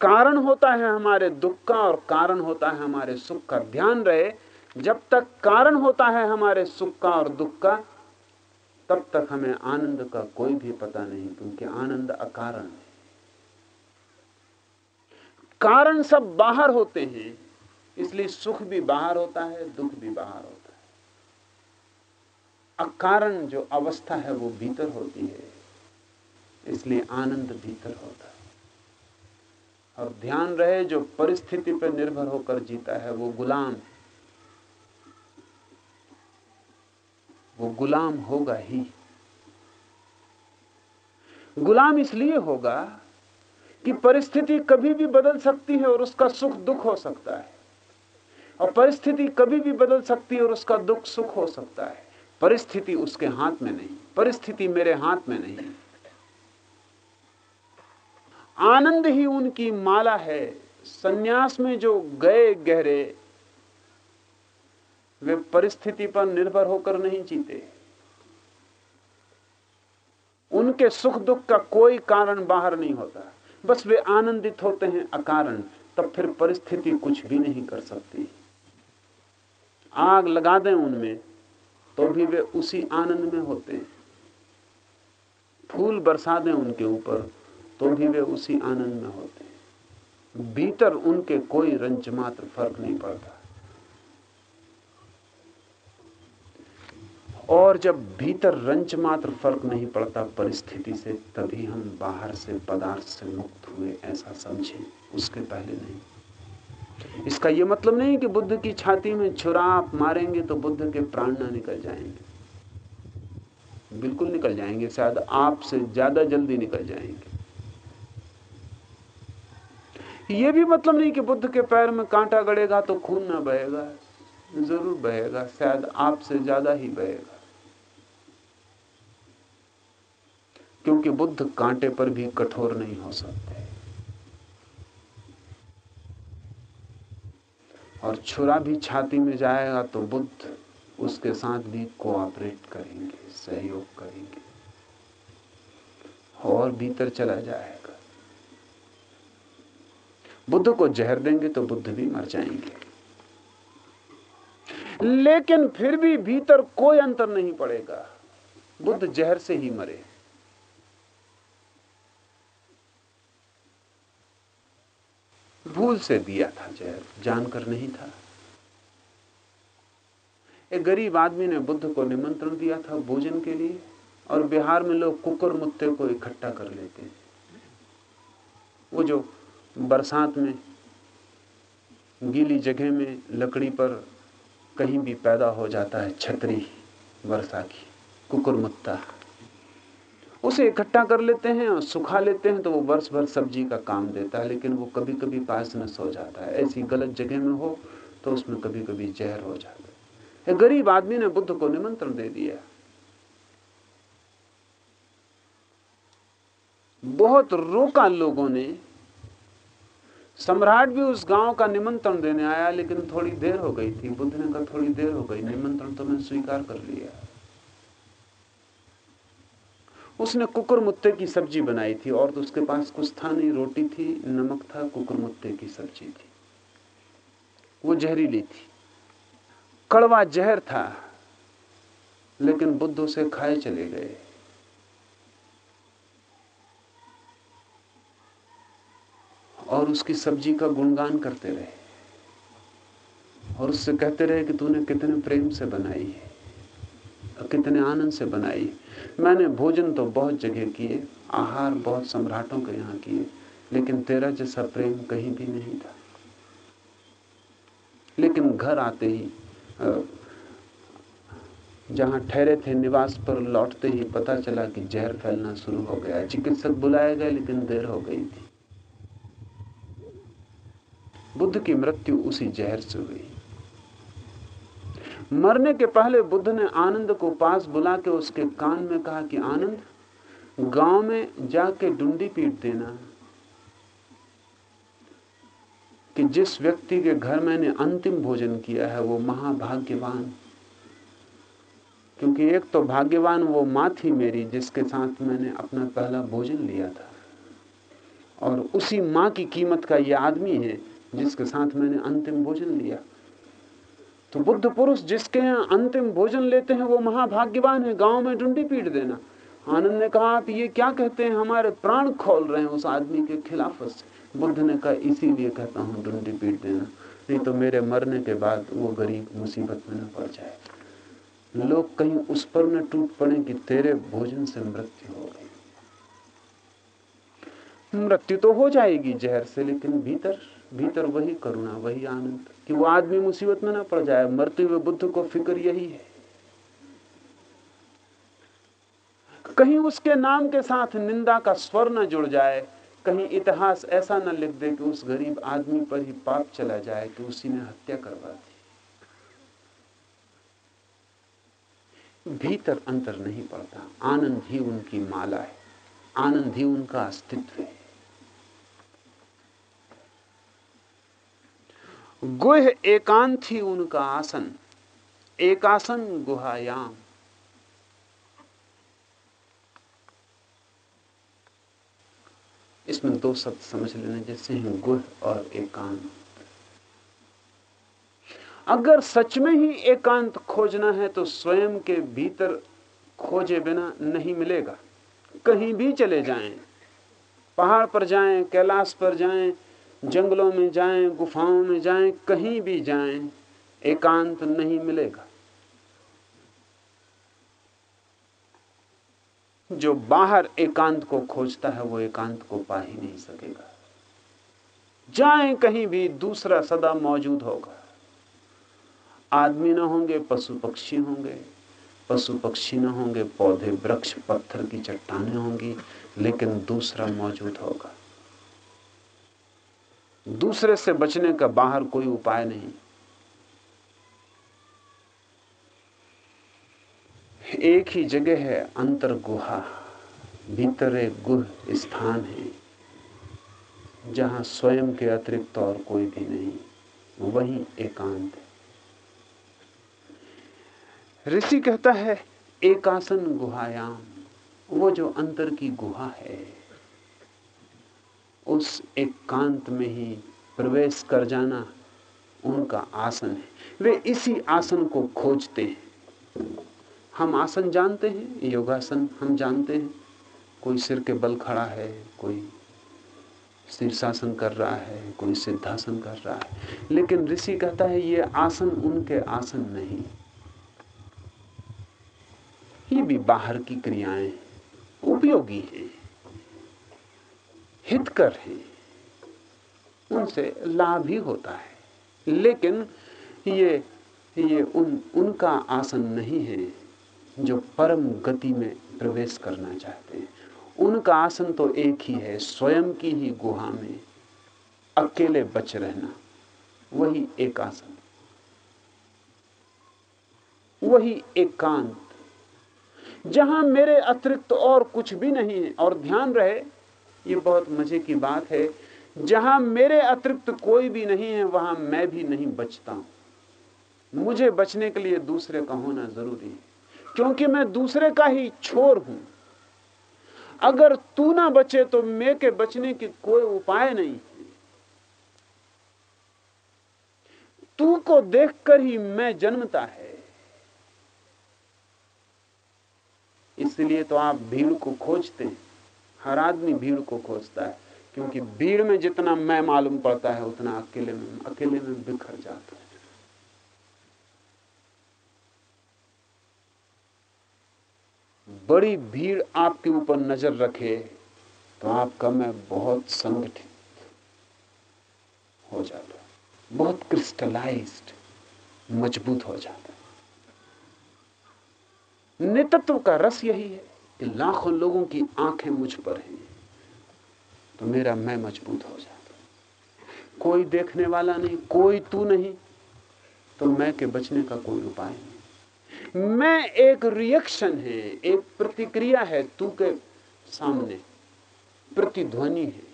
कारण होता है हमारे दुख का और कारण होता है हमारे सुख का। ध्यान रहे, जब तक कारण होता है हमारे सुख का और दुख का, तब तक हमें आनंद का कोई भी पता नहीं, क्योंकि आनंद अकारण है। कारण सब बाहर होते हैं, इसलिए सुख भी बाहर होता है, दुख भी बाहर होता है। अकारण जो अवस्था है, वो भीतर होती है। इसलिए आनंद भीतर होता है। और ध्यान रहे, जो परिस्थिति पर निर्भर होकर जीता है, वो गुलाम वो गुलाम होगा ही। गुलाम इसलिए होगा कि परिस्थिति कभी भी बदल सकती है और उसका सुख दुख हो सकता है। और परिस्थिति कभी भी बदल सकती है और उसका दुख सुख हो सकता है। परिस्थिति उसके हाथ में नहीं। परिस्थिति मेरे हाथ में नहीं। आनंद ही उनकी माला है। सन्यास में जो गए गहरे, वे परिस्थिति पर निर्भर होकर नहीं जीते। उनके सुख दुख का कोई कारण बाहर नहीं होता। बस वे आनंदित होते हैं अकारण, तब फिर परिस्थिति कुछ भी नहीं कर सकती। आग लगा दें उनमें तो भी वे उसी आनंद में होते हैं। फूल बरसा दें उनके ऊपर तो भी वे उसी आनंद में होते भीतर उनके कोई रंच मात्र फ़र्क नहीं पड़ता। और जब भीतर रंच मात्र फ़र्क नहीं पड़ता परिस्थिति से, तभी हम बाहर से, पदार्थ से मुक्त हुए, ऐसा समझें। उसके पहले नहीं। इसका यह मतलब नहीं कि बुद्ध की छाती में छुरा आप मारेंगे तो बुद्ध के प्राण ना निकल जाएँगे। बिल्कुल निकल जाएँगे, शायद आपसे ज़्यादा जल्दी निकल जाएँगे। यह भी मतलब नहीं कि बुद्ध के पैर में कांटा गड़ेगा तो खून ना बहेगा। ज़रूर बहेगा, शायद आपसे ज़्यादा ही बहेगा। क्योंकि बुद्ध कांटे पर भी कठोर नहीं हो सकते। और छुरा भी छाती में जाएगा तो बुद्ध उसके साथ भी कोऑपरेट करेंगे, सहयोग करेंगे। और भीतर चला जाएगा बुद्ध को जहर देंगे तो बुद्ध भी मर जाएँगे। लेकिन फिर भी भीतर कोई अंतर नहीं पड़ेगा। बुद्ध जहर से ही मरे। भूल से दिया था जहर, जानकर नहीं था। एक गरीब आदमी ने बुद्ध को निमंत्रण दिया था भोजन के लिए और बिहार में लोग कुकर मुत्ते को इकट्ठा कर लेते हैं। वो जो बरसात में, गीली जगह में लकड़ी पर कहीं भी पैदा हो जाता है छतरी, वर्षा की कुकुर मुत्ता उसे इकट्ठा कर लेते हैं और सुखा लेते हैं तो वो वर्ष भर सब्ज़ी का काम देता है, लेकिन वो कभी कभी पायसनस हो जाता है। ऐसी गलत जगह में हो तो उसमें कभी कभी जहर हो जाता है। गरीब आदमी ने बुद्ध को निमंत्रण दे दिया। बहुत रोका लोगों ने सम्राट भी उस गाँव का निमंत्रण देने आया, लेकिन थोड़ी देर हो गई थी। बुद्ध ने कहा, थोड़ी देर हो गई, निमंत्रण तो मैं स्वीकार कर लिया। उसने कुकुर मुत्ते की सब्ज़ी बनाई थी, और तो उसके पास कुछ था नहीं रोटी थी, नमक था कुकुर मुत्ते की सब्ज़ी थी। वो जहरीली थी। कड़वा जहर था, लेकिन बुद्ध उसे खाए चले गए। और उसकी सब्ज़ी का गुणगान करते रहे। और उससे कहते रहे कि तूने कितने प्रेम से बनाई है कितने आनंद से बनाई मैंने भोजन तो बहुत जगह किए, आहार बहुत सम्राटों के यहाँ किए, लेकिन तेरा जैसा प्रेम कहीं भी नहीं था। लेकिन घर आते ही जहाँ ठहरे थे, निवास पर लौटते ही पता चला कि जहर फैलना शुरू हो गया। चिकित्सक बुलाया गया लेकिन देर हो गई थी। बुद्ध की मृत्यु उसी जहर से हुई। मरने के पहले बुद्ध ने आनंद को पास बुला के उसके कान में कहा कि, आनंद, गाँव में जाके डुंडी पीट देना कि जिस व्यक्ति के घर मैंने अंतिम भोजन किया है, वो महाभाग्यवान। क्योंकि एक तो भाग्यवान वो माँ थी मेरी, जिसके साथ मैंने अपना पहला भोजन लिया था। और उसी माँ की कीमत का ये आदमी है जिसके साथ मैंने अंतिम भोजन लिया। तो बुद्ध पुरुष जिसके यहाँ अंतिम भोजन लेते हैं, वो महाभाग्यवान है। गाँव में डुंडी पीट देना। आनंद ने कहा, आप ये क्या कहते हैं? हमारे प्राण खोल रहे हैं उस आदमी के खिलाफ से। बुद्ध ने कहा, इसीलिए कहता हूँ डुंडी पीट देना। नहीं तो मेरे मरने के बाद वो गरीब मुसीबत में न पड़ जाए। लोग कहीं उस पर न टूट पड़े कि तेरे भोजन से मृत्यु हो गई। मृत्यु तो हो जाएगी जहर से, लेकिन भीतर भीतर वही करुणा, वही आनंद। कि वो आदमी मुसीबत में ना पड़ जाए, मरते हुए बुद्ध को फ़िक्र यही है। कहीं उसके नाम के साथ निंदा का स्वर न जुड़ जाए, कहीं इतिहास ऐसा न लिख दे कि उस गरीब आदमी पर ही पाप चला जाए कि उसी ने हत्या करवा दी। भीतर अंतर नहीं पड़ता, आनंद ही उनकी माला है, आनंद ही उनका अस्तित्व है। गुह एकांत ही उनका आसन, एकासन गुहायाम। इसमें दो शब्द समझ लेने, जैसे हैं गुह और एकांत। अगर सच में ही एकांत खोजना है तो स्वयं के भीतर खोजे बिना नहीं मिलेगा। कहीं भी चले जाएँ, पहाड़ पर जाएँ, कैलाश पर जाएँ जंगलों में जाएँ, गुफाओं में जाएँ, कहीं भी जाएँ, एकांत नहीं मिलेगा। जो बाहर एकांत को खोजता है, वो एकांत को पा ही नहीं सकेगा। जाएँ कहीं भी, दूसरा सदा मौजूद होगा। आदमी ना होंगे, पशु पक्षी होंगे। पशु पक्षी ना होंगे, पौधे, वृक्ष, पत्थर की चट्टाने होंगी, लेकिन दूसरा मौजूद होगा। दूसरे से बचने का बाहर कोई उपाय नहीं। एक ही जगह है अंतर गुहा, भीतर एक गुह स्थान है, जहाँ स्वयं के अतिरिक्त और कोई भी नहीं, वही एकांत है। ऋषि कहता है, एकासन गुहायाम, वो जो अंतर की गुहा है उस एकांत में ही प्रवेश कर जाना उनका आसन है। वे इसी आसन को खोजते हैं। हम आसन जानते हैं, योगासन हम जानते हैं। कोई सिर के बल खड़ा है, कोई शीर्षासन कर रहा है, कोई सिद्धासन कर रहा है। लेकिन ऋषि कहता है, ये आसन उनके आसन नहीं। ये भी बाहर की क्रियाएँ, उपयोगी हैं। हितकर हैं। उनसे लाभ ही होता है। लेकिन ये ये उन, उनका आसन नहीं है जो परम गति में प्रवेश करना चाहते हैं। उनका आसन तो एक ही है, स्वयं की ही गुहा में अकेले बच रहना। वही एक आसन। वही एकांत। एक जहाँ मेरे अतिरिक्त और कुछ भी नहीं है और ध्यान रहे ये बहुत मज़े की बात है। जहाँ मेरे अतिरिक्त कोई भी नहीं है, वहाँ मैं भी नहीं बचता हूँ। मुझे बचने के लिए दूसरे का होना ज़रूरी है, क्योंकि मैं दूसरे का ही छोर हूँ। अगर तू ना बचे तो मैं के बचने की कोई उपाय नहीं तू को देखकर ही मैं जन्मता है। इसलिए तो आप भीड़ को खोजते हैं। हर आदमी भीड़ को खोजता है, क्योंकि भीड़ में जितना मैं मालूम पड़ता है, उतना अकेले में अकेले में बिखर जाता है। बड़ी भीड़ आपके ऊपर नज़र रखे तो आपका मैं बहुत संगठित हो जाता बहुत क्रिस्टलाइज्ड मज़बूत हो जाता नेतृत्व का रस यही है। कि लाखों लोगों की आँखें मुझ पर हैं तो मेरा मैं मज़बूत हो जाता। कोई देखने वाला नहीं, कोई तू नहीं तो मैं के बचने का कोई उपाय नहीं। मैं एक रिएक्शन है, एक प्रतिक्रिया है तू के सामने। प्रतिध्वनि है।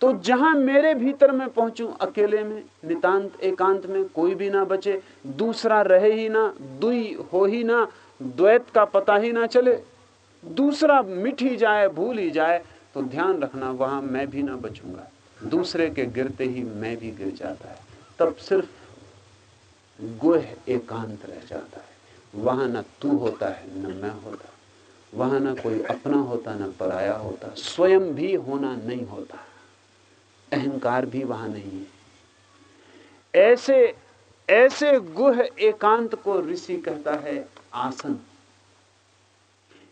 तो जहाँ मेरे भीतर में पहुंचू, अकेले में, नितांत, एकांत में, कोई भी ना बचे, दूसरा रहे ही ना, दुई हो ही ना द्वैत का पता ही ना चले, दूसरा मिट ही जाए, भूल ही जाए तो ध्यान रखना, वहाँ मैं भी ना बचूँगा। दूसरे के गिरते ही मैं भी गिर जाता है। तब सिर्फ़ गुह एकांत रह जाता है। वहाँ ना तू होता है, न मैं होता। वहाँ ना कोई अपना होता, ना पराया होता। स्वयं भी होना नहीं होता। अहंकार भी वहाँ नहीं है। ऐसे ऐसे गुह एकांत को ऋषि कहता है आसन।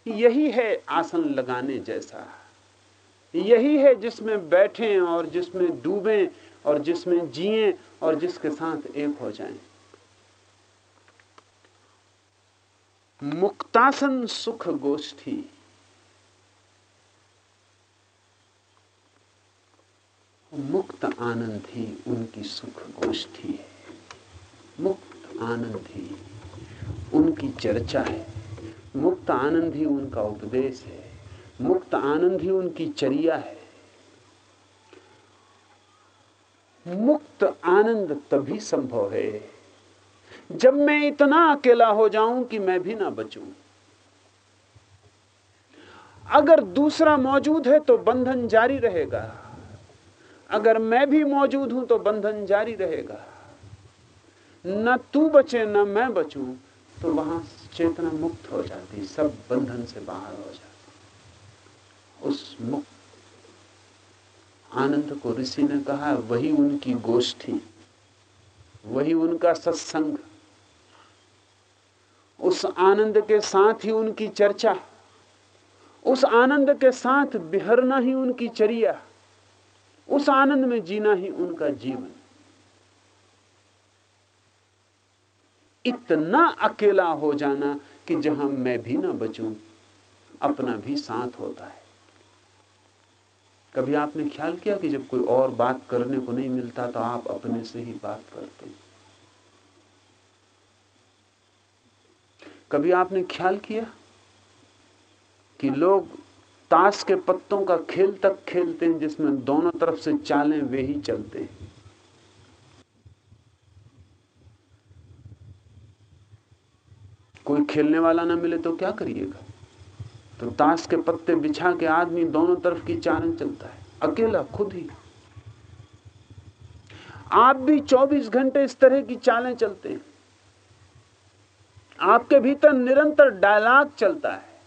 यही है आसन लगाने जैसा। यही है जिसमें बैठें और जिसमें डूबें और जिसमें जिए और जिसके साथ एक हो जाएँ। मुक्तासन सुख गोष्ठी। मुक्त आनंद ही उनकी सुख गोष्ठी है। मुक्त आनंद ही। उनकी चर्चा है। मुक्त आनंद ही उनका उपदेश है। मुक्त आनंद ही उनकी चर्या है। मुक्त आनंद तभी संभव है जब मैं इतना अकेला हो जाऊँ कि मैं भी ना बचूं। अगर दूसरा मौजूद है तो बंधन जारी रहेगा। अगर मैं भी मौजूद हूँ तो बंधन जारी रहेगा। न तू बचे, न मैं बचूं। तो वहाँ चेतना मुक्त हो जाती सब बंधन से बाहर हो जाती उस मुक्त, आनंद को ऋषि ने कहा, वही उनकी गोष्ठी, वही उनका सत्संग, उस आनंद के साथ ही उनकी चर्चा, उस आनंद के साथ बिहरना ही उनकी चर्या, उस आनंद में जीना ही उनका जीवन। इतना अकेला हो जाना कि जहाँ मैं भी ना बचूं, अपना भी साथ होता है। कभी आपने ख्याल किया कि जब कोई और बात करने को नहीं मिलता तो आप अपने से ही बात करते हैं? कभी आपने ख्याल किया कि लोग ताश के पत्तों का खेल तक खेलते हैं, जिसमें दोनों तरफ़ से चालें वे ही चलते हैं? कोई खेलने वाला ना मिले तो क्या करिएगा? तो ताश के पत्ते बिछा के आदमी दोनों तरफ़ की चारण चलता है। अकेला, खुद ही। आप भी 24 घंटे इस तरह की चालें चलते हैं। आपके भीतर निरंतर डायलॉग चलता है।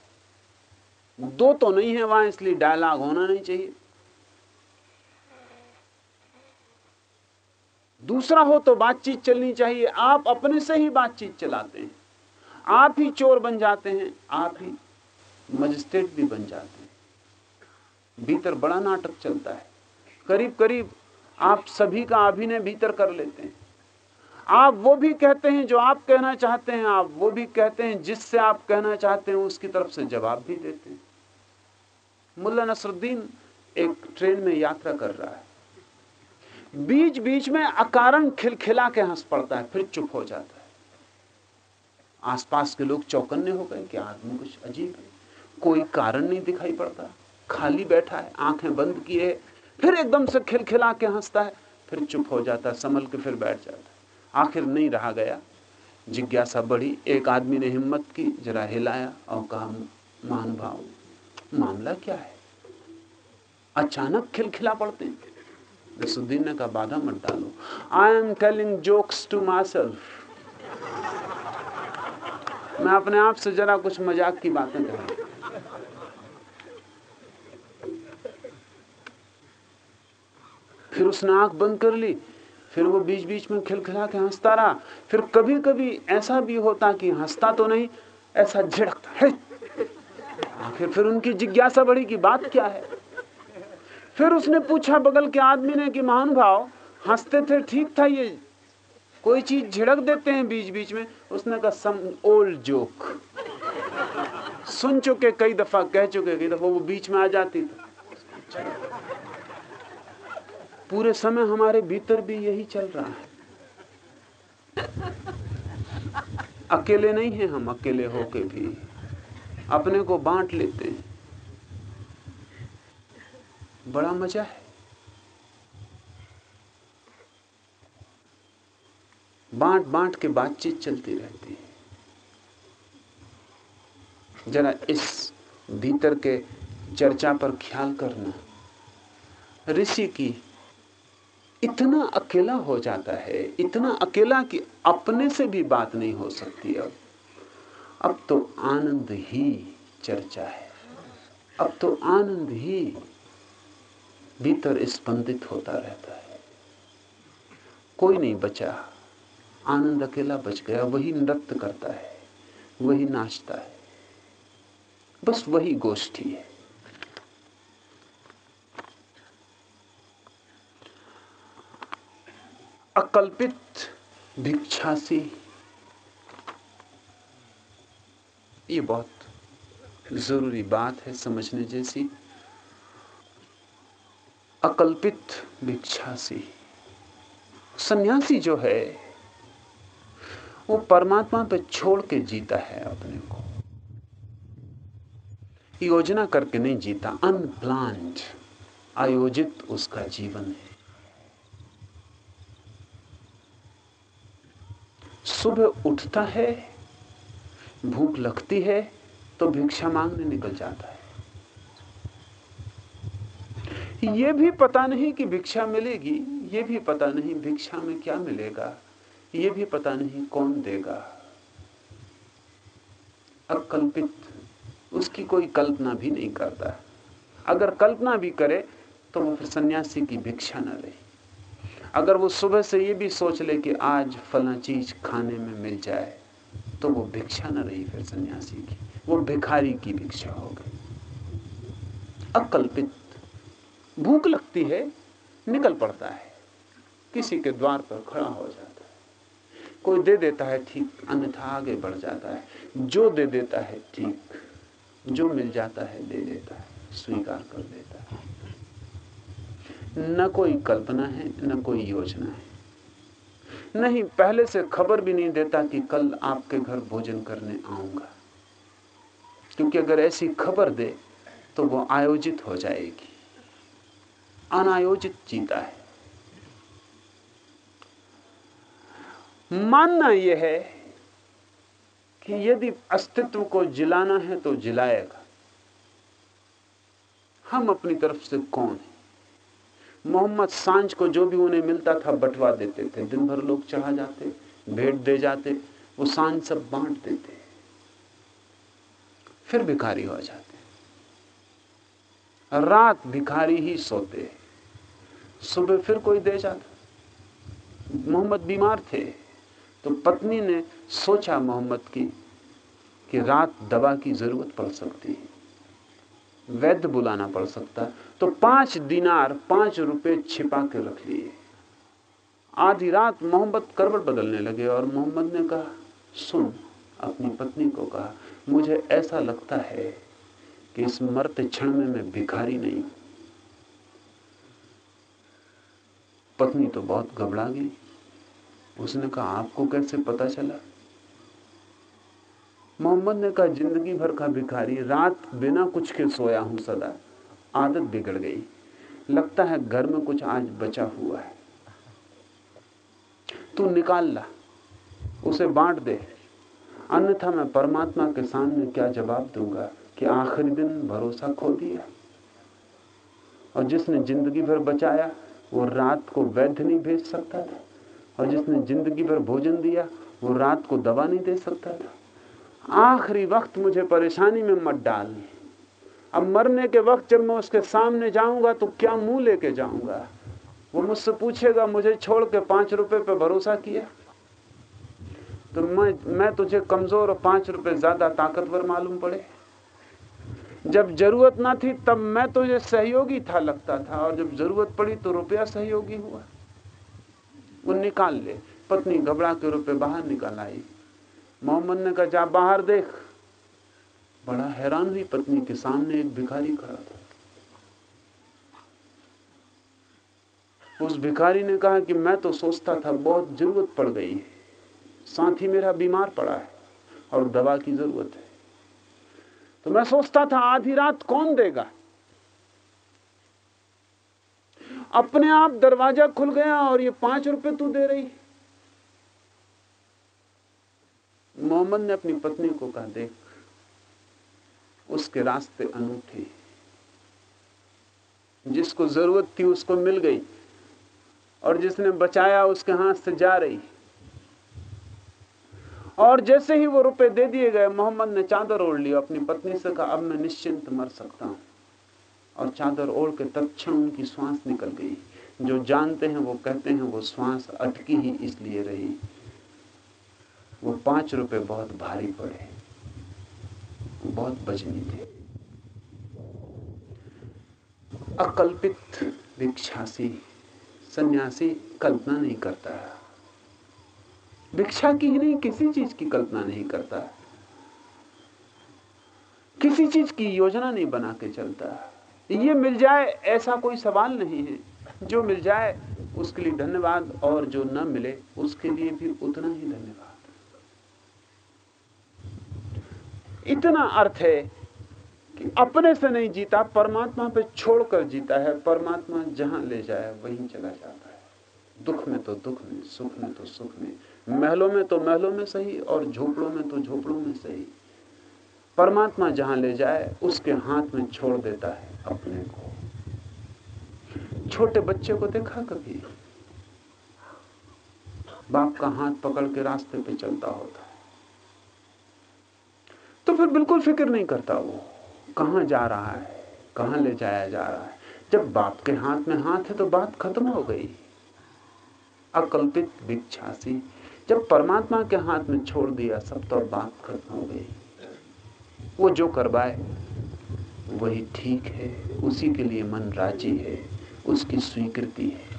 दो तो नहीं है वहाँ, इसलिए डायलॉग होना नहीं चाहिए। दूसरा हो तो बातचीत चलनी चाहिए। आप अपने से ही बातचीत चलाते हैं। आप ही चोर बन जाते हैं, आप ही मजिस्ट्रेट भी बन जाते हैं। भीतर बड़ा नाटक चलता है। करीब करीब आप सभी का अभिनय भीतर कर लेते हैं। आप वो भी कहते हैं जो आप कहना चाहते हैं, आप वो भी कहते हैं जिससे आप कहना चाहते हैं, उसकी तरफ़ से जवाब भी देते हैं। मुल्ला नसरुद्दीन एक ट्रेन में यात्रा कर रहा है। बीच बीच में अकारण खिलखिला के हंस पड़ता है, फिर चुप हो जाता है। आसपास के लोग चौकन्ने हो गए कि आदमी कुछ अजीब है। कोई कारण नहीं दिखाई पड़ता। खाली बैठा है, आँखें बंद किए फिर एकदम से खिलखिला के हंसता है, फिर चुप हो जाता है, संभल के फिर बैठ जाता है। आखिर नहीं रहा गया। जिज्ञासा बढ़ी, एक आदमी ने हिम्मत की, जरा हिलाया और कहा, मान भाव मामला क्या है? अचानक खिलखिला पड़ते हैं। रसुद्दीन ने कहा, बाधा मत डालो। I am telling jokes to myself मैं अपने आप से जरा कुछ मज़ाक की बातें कर। फिर उसने आँख बंद कर ली, फिर वो बीच बीच में खिलखिला के हंसता रहा। फिर कभी कभी ऐसा भी होता कि हंसता तो नहीं, ऐसा झिड़कता। है! आखिर फिर उनकी जिज्ञासा बढ़ी कि बात क्या है? फिर उसने पूछा बगल के आदमी ने कि, महानुभाव, हँसते थे, ठीक था ये कोई चीज़ झिड़क देते हैं बीच बीच में, उसने कहा, सम ओल्ड जोक. सुन चुके कई दफ़ा, कह चुके कई दफ़ा, वो बीच में आ जाती थी। पूरे समय हमारे भीतर भी यही चल रहा है। अकेले नहीं हैं हम, अकेले होके भी। अपने को बांट लेते हैं। बड़ा मज़ा है। बांट बांट के बातचीत चलती रहती है। जरा इस भीतर के चर्चा पर ख्याल करना। ऋषि की इतना अकेला हो जाता है, इतना अकेला कि अपने से भी बात नहीं हो सकती अब। अब तो आनंद ही चर्चा है। अब तो आनंद ही भीतर स्पंदित होता रहता है। कोई नहीं बचा। आनंद अकेला बच गया, वही नृत्य करता है, वही नाचता है। बस वही गोष्ठी है। अकल्पित भिक्षासी ये बहुत ज़रूरी बात है समझने जैसी। अकल्पित भिक्षासी सन्यासी जो है वो परमात्मा पे छोड़ के जीता है अपने को। योजना करके नहीं जीता अनप्लान्ड आयोजित उसका जीवन है। सुबह उठता है, भूख लगती है तो भिक्षा मांगने निकल जाता है। ये भी पता नहीं कि भिक्षा मिलेगी, ये भी पता नहीं भिक्षा में क्या मिलेगा। ये भी पता नहीं कौन देगा। अकल्पित, उसकी कोई कल्पना भी नहीं करता। अगर कल्पना भी करे तो वो फिर सन्यासी की भिक्षा न रही अगर वो सुबह से ये भी सोच ले कि आज फला चीज़ खाने में मिल जाए तो वो भिक्षा न रही फिर सन्यासी की। वो भिखारी की भिक्षा हो गई। अकल्पित, भूख लगती है, निकल पड़ता है। किसी के द्वार पर खड़ा हो जाता कोई दे देता है, ठीक। अन्यथा आगे बढ़ जाता है। जो दे देता है, ठीक। जो मिल जाता है, दे देता है। स्वीकार कर देता है। न कोई कल्पना है, न कोई योजना है। नहीं, पहले से खबर भी नहीं देता कि कल आपके घर भोजन करने आऊँगा। क्योंकि अगर ऐसी खबर दे तो वो आयोजित हो जाएगी। अनायोजित जीता है। मानना यह है कि यदि अस्तित्व को जिलाना है तो जिलाएगा। हम अपनी तरफ़ से कौन है? मोहम्मद साँझ को जो भी उन्हें मिलता था बंटवा देते थे। दिन भर लोग चढ़ा जाते, भेंट दे जाते, वो साँझ सब बांट देते। फिर भिखारी हो जाते। रात भिखारी ही सोते। सुबह फिर कोई दे जाता। मोहम्मद बीमार थे। तो पत्नी ने सोचा मोहम्मद की कि रात दवा की ज़रूरत पड़ सकती है, वैद्य बुलाना पड़ सकता तो पाँच दिनार, पाँच रुपए छिपा के रख लिए। आधी रात मोहम्मद करवट बदलने लगे और मोहम्मद ने कहा, सुन, अपनी पत्नी को कहा, मुझे ऐसा लगता है कि इस मरते क्षण में मैं भिखारी नहीं पत्नी तो बहुत घबरा गई। उसने कहा, आपको कैसे पता चला? मोहम्मद ने कहा, ज़िंदगी भर का भिखारी, रात बिना कुछ के सोया हूँ सदा। आदत बिगड़ गई। लगता है घर में कुछ आज बचा हुआ है। तू निकाल ला, उसे बांट दे। अन्यथा मैं परमात्मा के सामने क्या जवाब दूँगा कि आखिरी दिन भरोसा खो दिया। और जिसने ज़िंदगी भर बचाया, वो रात को वैध नहीं भेज सकता था। और जिसने ज़िंदगी भर भोजन दिया, वो रात को दवा नहीं दे सकता था। आखिरी वक्त मुझे परेशानी में मत डाल। अब मरने के वक्त जब मैं उसके सामने जाऊँगा तो क्या मुँह लेके जाऊँगा? वो मुझसे पूछेगा, मुझे छोड़ के पाँच रुपए पे भरोसा किया? तो मैं मैं तुझे कमज़ोर और पाँच रुपए ज़्यादा ताकतवर मालूम पड़े। जब ज़रूरत ना थी, तब मैं तुझे सहयोगी था लगता था, और जब ज़रूरत पड़ी तो रुपया सहयोगी हुआ। वो निकाल ले। पत्नी घबरा के रुपए बाहर निकाल आई। मोहम्मद ने कहा, जा बाहर देख। बड़ा हैरान हुई पत्नी के सामने एक भिखारी खड़ा था। उस भिखारी ने कहा कि मैं तो सोचता था बहुत ज़रूरत पड़ गई है। साथ ही मेरा बीमार पड़ा है और दवा की ज़रूरत है। तो मैं सोचता था, आधी रात कौन देगा? अपने आप दरवाज़ा खुल गया और ये पाँच रुपए तू दे रही मोहम्मद ने अपनी पत्नी को कहा, देख, उसके रास्ते अनूठे जिसको ज़रूरत थी उसको मिल गई और जिसने बचाया उसके हाथ से जा रही। और जैसे ही वो रुपए दे दिए गए, मोहम्मद ने चादर ओढ़ ली अपनी पत्नी से कहा, अब मैं निश्चिंत मर सकता हूँ। और चादर ओढ़ के तत्क्षण उनकी श्वास निकल गई। जो जानते हैं, वो कहते हैं, वो श्वास अटकी ही इसलिए रही। वो पाँच रुपए बहुत भारी पड़े। बहुत बजनी थे। अकल्पित भिक्षासी, सन्यासी कल्पना नहीं करता। भिक्षा की ही नहीं, किसी चीज़ की कल्पना नहीं करता। किसी चीज़ की योजना नहीं बना के चलता। ये मिल जाए, ऐसा कोई सवाल नहीं है। जो मिल जाए, उसके लिए धन्यवाद, और जो न मिले, उसके लिए भी उतना ही धन्यवाद। इतना अर्थ है कि अपने से नहीं जीता, परमात्मा पे छोड़कर जीता है। परमात्मा जहाँ ले जाए, वहीं चला जाता है। दुख में तो दुख में, सुख में तो सुख में। महलों में तो महलों में सही, और झोपड़ों में तो झोपड़ों में सही। परमात्मा जहाँ ले जाए, उसके हाथ में छोड़ देता है। अपने को। छोटे बच्चे को देखा कभी? बाप का हाथ पकड़ के रास्ते पे चलता होता है। तो फिर बिल्कुल फ़िक्र नहीं करता वो, कहाँ जा रहा है, कहाँ ले जाया जा रहा है। जब बाप के हाथ में हाथ है तो बात खत्म हो गई। अकल्पित भिक्षासी, जब परमात्मा के हाथ में छोड़ दिया, सब तो बात खत्म हो गई। वो जो करवाए वही ठीक है। उसी के लिए मन राज़ी है। उसकी स्वीकृति है।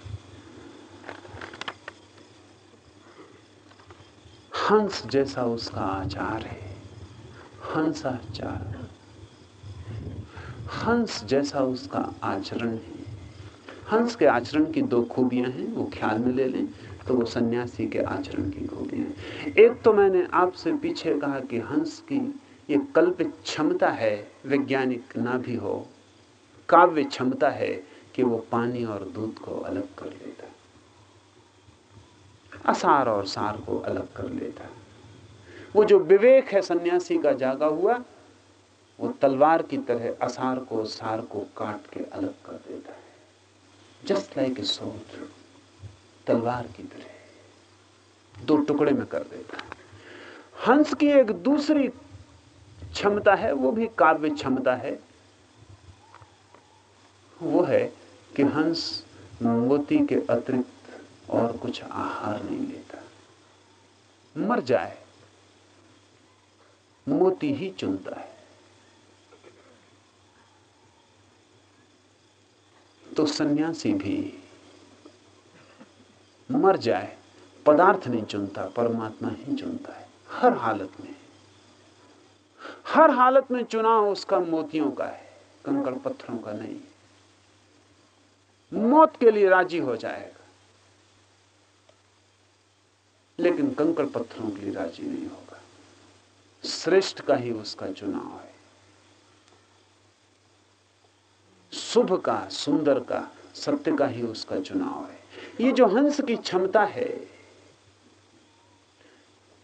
हंस जैसा उसका आचार है। हंसाचार हंस जैसा उसका आचरण है। हंस के आचरण की दो खूबियाँ हैं, वो ख्याल में ले लें तो वो सन्यासी के आचरण की खूबियाँ एक तो मैंने आपसे पीछे कहा कि हंस की ये कल्पित क्षमता है, वैज्ञानिक ना भी हो, काव्य क्षमता है कि वो पानी और दूध को अलग कर लेता। असार और सार को अलग कर लेता। वो जो विवेक है सन्यासी का जागा हुआ, वो तलवार की तरह असार को सार को काट के अलग कर देता है। जस्ट लाइक ए सोल्ड तलवार की तरह। दो टुकड़े में कर देता। है हंस की एक दूसरी क्षमता है, वो भी काव्य क्षमता है। वो है कि हंस मोती के अतिरिक्त और कुछ आहार नहीं लेता। मर जाए, मोती ही चुनता है। तो सन्यासी भी मर जाए, पदार्थ नहीं चुनता, परमात्मा ही चुनता है, हर हालत में। हर हालत में चुनाव उसका मोतियों का है, कंकड़ पत्थरों का नहीं। मौत के लिए राज़ी हो जाएगा, लेकिन कंकड़ पत्थरों के लिए राज़ी नहीं होगा। श्रेष्ठ का ही उसका चुनाव है। शुभ का, सुंदर का, सत्य का ही उसका चुनाव है। ये जो हंस की क्षमता है,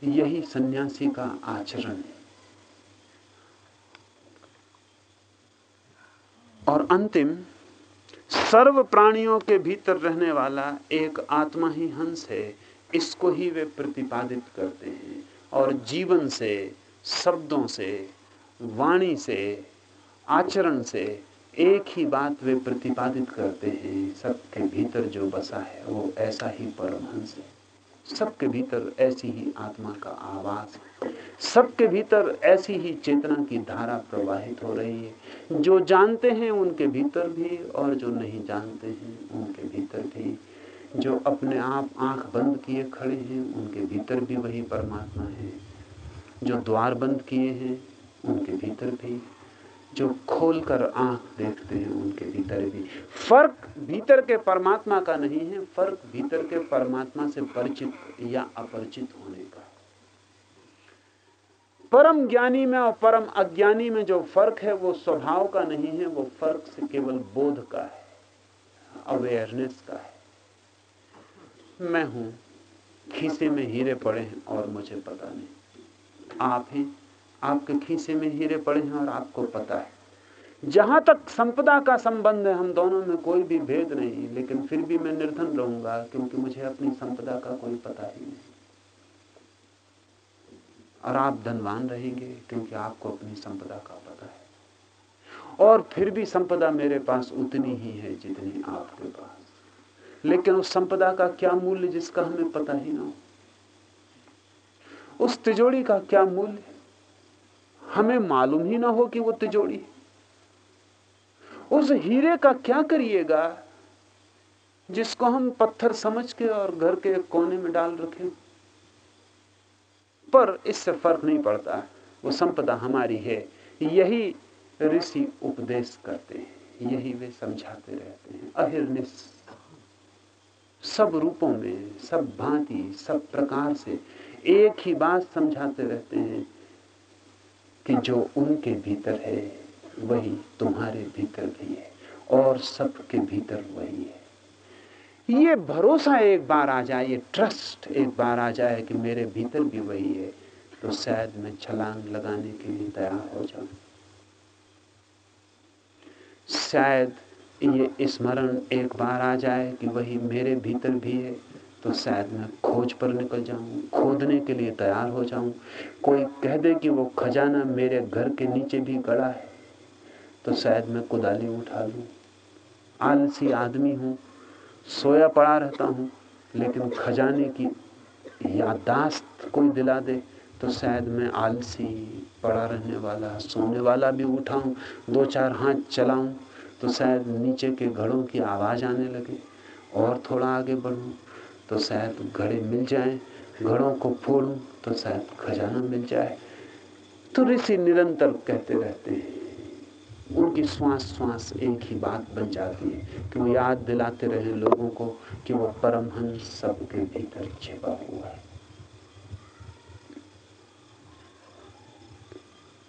यही सन्यासी का आचरण है। और अंतिम, सर्व प्राणियों के भीतर रहने वाला एक आत्मा ही हंस है, इसको ही वे प्रतिपादित करते हैं। और जीवन से, शब्दों से, वाणी से, आचरण से एक ही बात वे प्रतिपादित करते हैं, सबके भीतर जो बसा है, वो ऐसा ही परमहंस है। सबके भीतर ऐसी ही आत्मा का आवाज़, सबके भीतर ऐसी ही चेतना की धारा प्रवाहित हो रही है। जो जानते हैं उनके भीतर भी और जो नहीं जानते हैं उनके भीतर भी। जो अपने आप आँख बंद किए खड़े हैं, उनके भीतर भी वही परमात्मा है। जो द्वार बंद किए हैं, उनके भीतर भी। जो खोलकर आँख देखते हैं उनके भीतर भी। फ़र्क भीतर के परमात्मा का नहीं है, फ़र्क भीतर के परमात्मा से परिचित या अपरिचित होने का। परम ज्ञानी में और परम अज्ञानी में जो फ़र्क है, वो स्वभाव का नहीं है, वो फ़र्क से केवल बोध का है अवेयरनेस का है। मैं हूँ, खीसे में हीरे पड़े हैं और मुझे पता नहीं। आप हैं? आपके खीसे में हीरे पड़े हैं और आपको पता है। जहाँ तक संपदा का संबंध है, हम दोनों में कोई भी भेद नहीं, लेकिन फिर भी मैं निर्धन रहूँगा, क्योंकि मुझे अपनी संपदा का कोई पता ही नहीं। और आप धनवान रहेंगे, क्योंकि आपको अपनी संपदा का पता है। और फिर भी संपदा मेरे पास उतनी ही है जितनी आपके पास। लेकिन उस संपदा का क्या मूल्य जिसका हमें पता ही ना हो? उस तिजोड़ी का क्या मूल्य? हमें मालूम ही ना हो कि वो तिजोड़ी उस हीरे का क्या करिएगा, जिसको हम पत्थर समझ के और घर के कोने में डाल रखे? पर इससे फ़र्क नहीं पड़ता, वो संपदा हमारी है। यही ऋषि उपदेश करते हैं, यही वे समझाते रहते हैं। अहिर्निश, सब रूपों में, सब भांति, सब प्रकार से एक ही बात समझाते रहते हैं कि जो उनके भीतर है, वही तुम्हारे भीतर भी है और सबके भीतर वही है। ये भरोसा एक बार आ जाए, ये ट्रस्ट एक बार आ जाए कि मेरे भीतर भी वही है तो शायद मैं छलांग लगाने के लिए तैयार हो जाऊँ। शायद ये स्मरण एक बार आ जाए कि वही मेरे भीतर भी है तो शायद मैं खोज पर निकल जाऊँ, खोदने के लिए तैयार हो जाऊँ। कोई कह दे कि वो खजाना मेरे घर के नीचे भी गड़ा है तो शायद मैं कुदाली उठा लूँ। आलसी आदमी हूँ, सोया पड़ा रहता हूँ, लेकिन खजाने की यादाश्त कोई दिला दे तो शायद मैं आलसी पड़ा रहने वाला, सोने वाला भी उठाऊं, दो चार हाथ चलाऊं तो शायद नीचे के घड़ों की आवाज़ आने लगे और थोड़ा आगे बढ़ूं। तो शायद घड़े मिल जाएँ, घड़ों को फोड़ूं तो शायद खजाना मिल जाए। तो ऋषि निरंतर कहते रहते हैं, उनकी श्वास श्वास एक ही बात बन जाती है कि वो याद दिलाते रहे लोगों को कि वो परमहंस सबके भीतर छिपा हुआ है।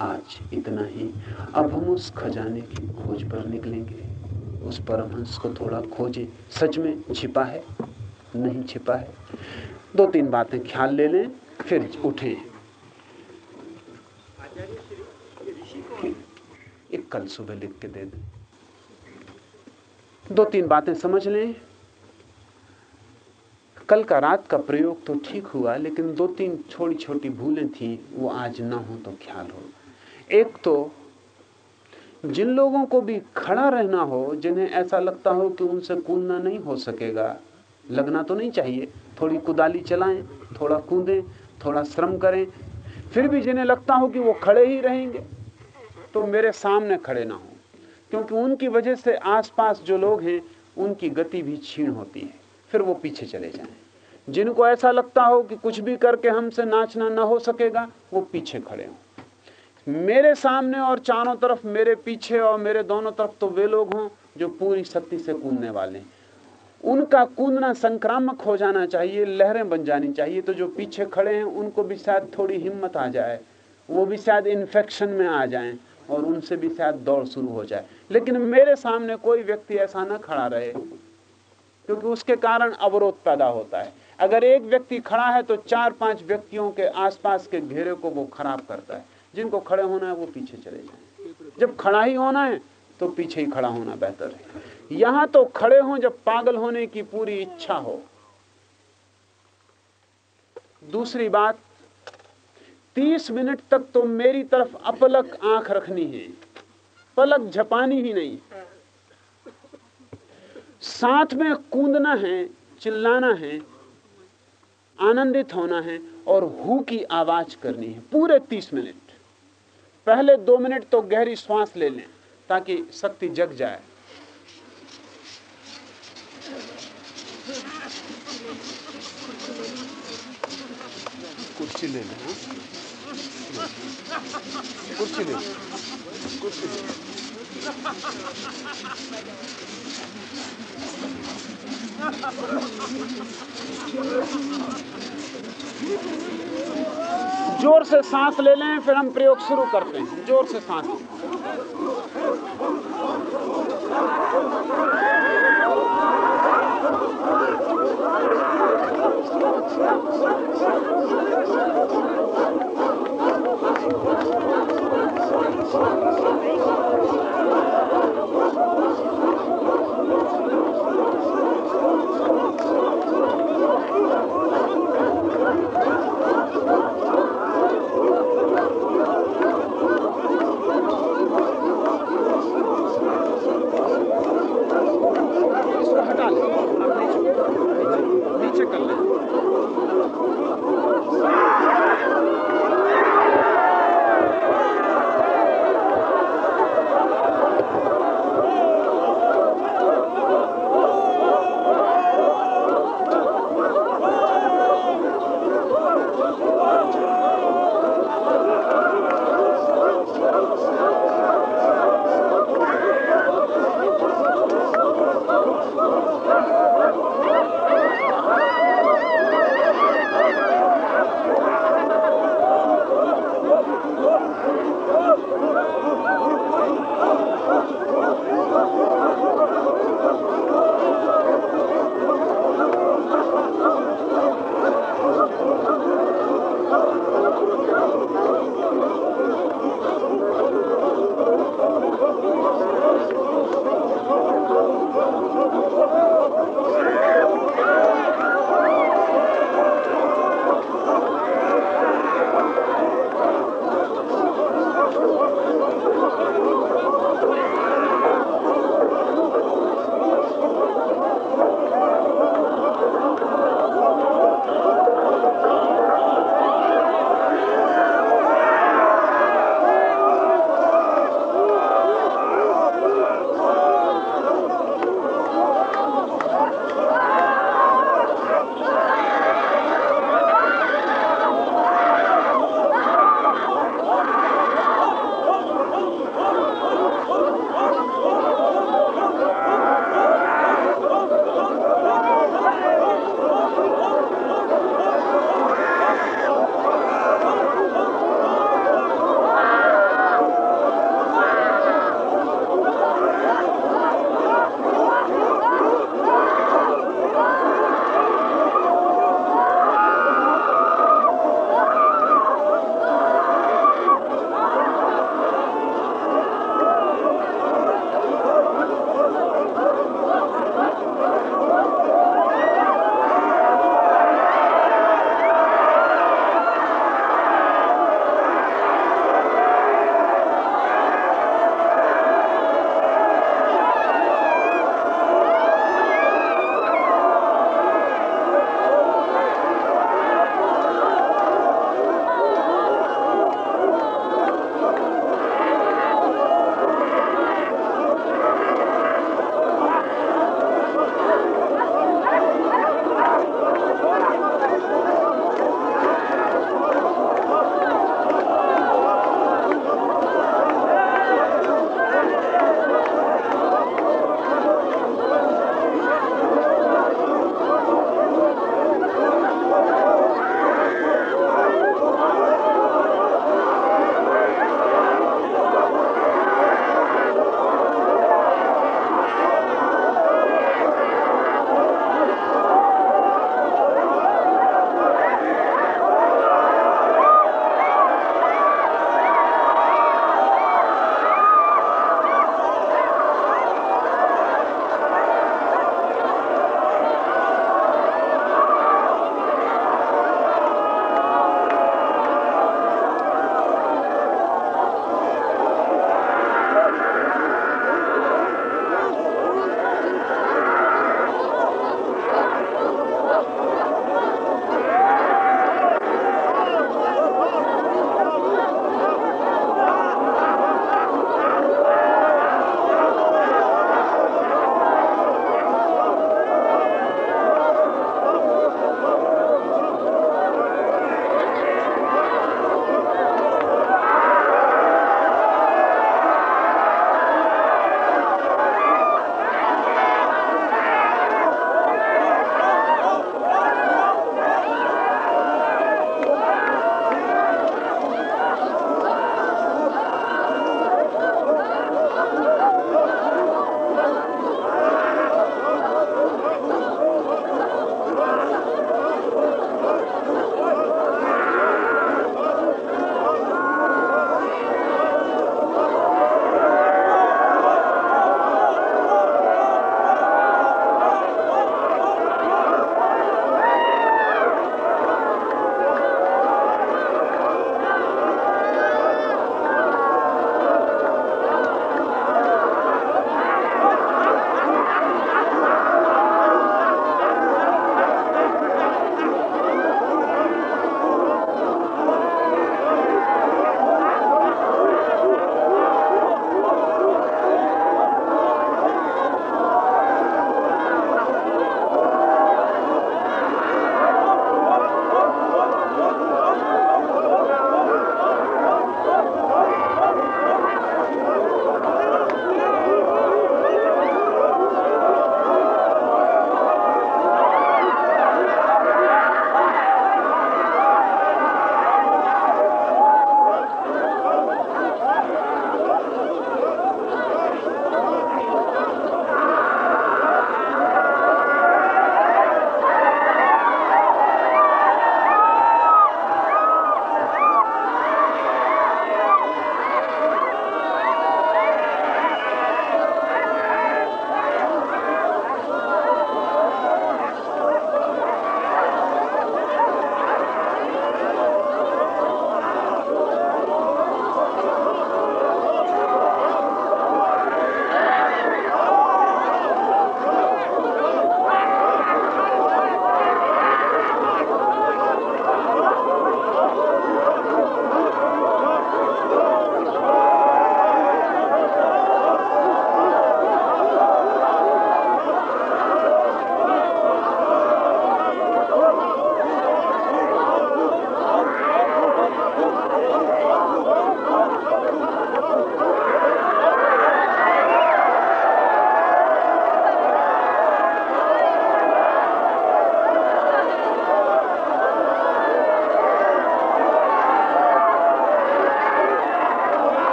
आज इतना ही। अब हम उस खजाने की खोज पर निकलेंगे। उस परमहंस को थोड़ा खोजे। सच में छिपा है? नहीं छिपा है। दो तीन बातें ख्याल ले लें, फिर उठें। एक कल सुबह लिख के दे दें। दो तीन बातें समझ लें। कल का रात का प्रयोग तो ठीक हुआ, लेकिन दो तीन छोटी छोटी भूलें थी, वो आज ना हो तो ख्याल हो। एक तो जिन लोगों को भी खड़ा रहना हो, जिन्हें ऐसा लगता हो कि उनसे कूदना नहीं हो सकेगा लगना तो नहीं चाहिए। थोड़ी कुदाली चलाएँ, थोड़ा कूदें, थोड़ा श्रम करें। फिर भी जिन्हें लगता हो कि वो खड़े ही रहेंगे तो मेरे सामने खड़े ना हो। क्योंकि उनकी वजह से आसपास जो लोग हैं, उनकी गति भी छीण होती है। फिर वो पीछे चले जाएँ। जिनको ऐसा लगता हो कि कुछ भी करके हमसे नाचना ना हो सकेगा, वो पीछे खड़े हों। मेरे सामने और चारों तरफ़ मेरे पीछे और मेरे दोनों तरफ़ तो वे लोग हों जो पूरी शक्ति से कूदने वाले हैं। उनका कूदना संक्रामक हो जाना चाहिए, लहरें बन जानी चाहिए। तो जो पीछे खड़े हैं, उनको भी शायद थोड़ी हिम्मत आ जाए, वो भी शायद इन्फेक्शन में आ जाएँ और उनसे भी शायद दौड़ शुरू हो जाए। लेकिन मेरे सामने कोई व्यक्ति ऐसा ना खड़ा रहे, क्योंकि उसके कारण अवरोध पैदा होता है। अगर एक व्यक्ति खड़ा है तो चार पाँच व्यक्तियों के आसपास के घेरे को वो खराब करता है। जिनको खड़े होना है, वो पीछे चले जाए। जब खड़ा ही होना है तो पीछे ही खड़ा होना बेहतर है। यहाँ तो खड़े हों जब पागल होने की पूरी इच्छा हो। दूसरी बात, तीस मिनट तक तो मेरी तरफ़ अपलक आँख रखनी है, पलक झपानी ही नहीं। साथ में कूदना है, चिल्लाना है, आनंदित होना है और हु की आवाज़ करनी है, पूरे तीस मिनट। पहले दो मिनट तो गहरी श्वास ले लें ताकि शक्ति जग जाए। कुर्सी ले लें। कुर्सी ले। कुर्सी ले। ज़ोर से सांस ले लें, फिर हम प्रयोग शुरू करते हैं। ज़ोर से सांस। Thank you.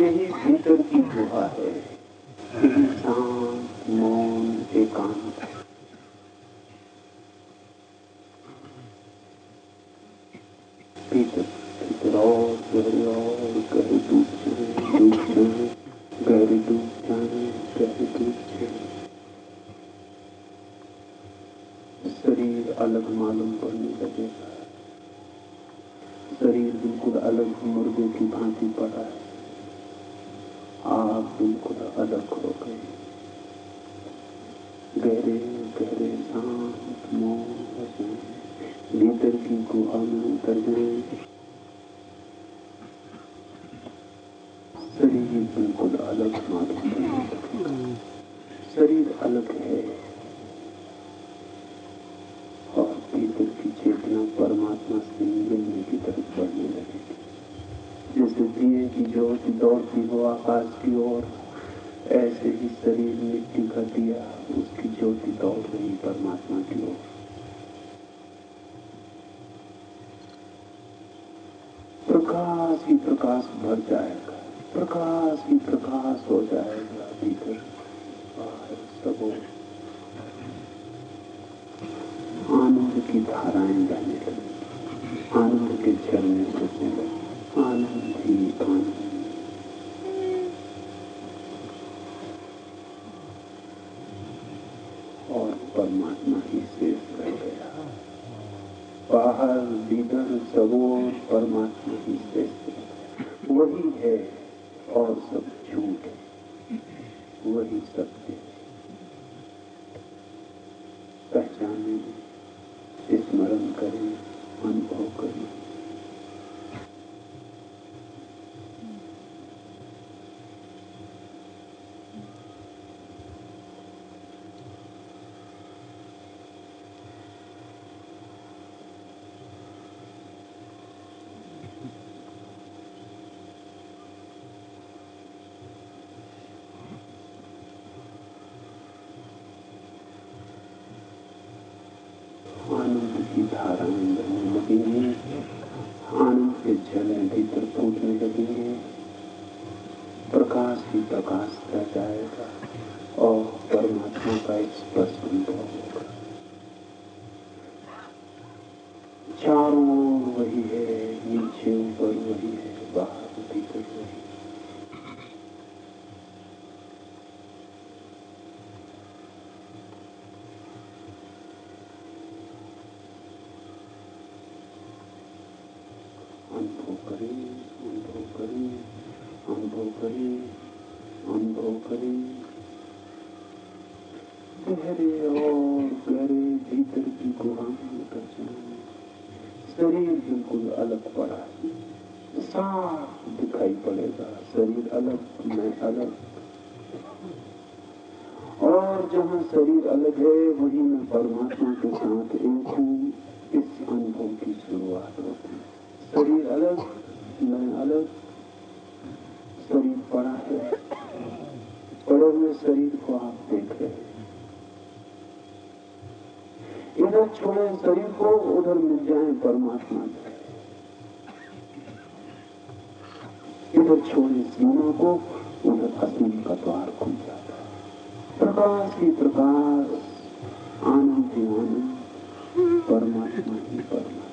यही भीतर की गुहा है। गहरे गहरे सांस मौज भीतर की गुहा में उतर जाए शरीर बिल्कुल अलग मालूम からよろしです की धारा बहने लगेंगी आनंद के झरने भीतर फूटने लगेंगे प्रकाश ही प्रकाश रह जाएगा और परमात्मा का एक स्पष्ट अनुभव होगा चारों वही मैं परमात्मा के साथ एक हूँ इस अनुभव की शुरुआत होती है शरीर अलग मैं अलग शरीर पड़ा है पड़े हुए शरीर को आप देख रहे हैं इधर छोड़े शरीर को उधर मिल जाए परमात्मा इधर छोड़े सीमा को उधर असीम का द्वार खुल जाता है प्रकाश ही प्रकाश आनंद ही आनंद परमात्मा ही परमात्मा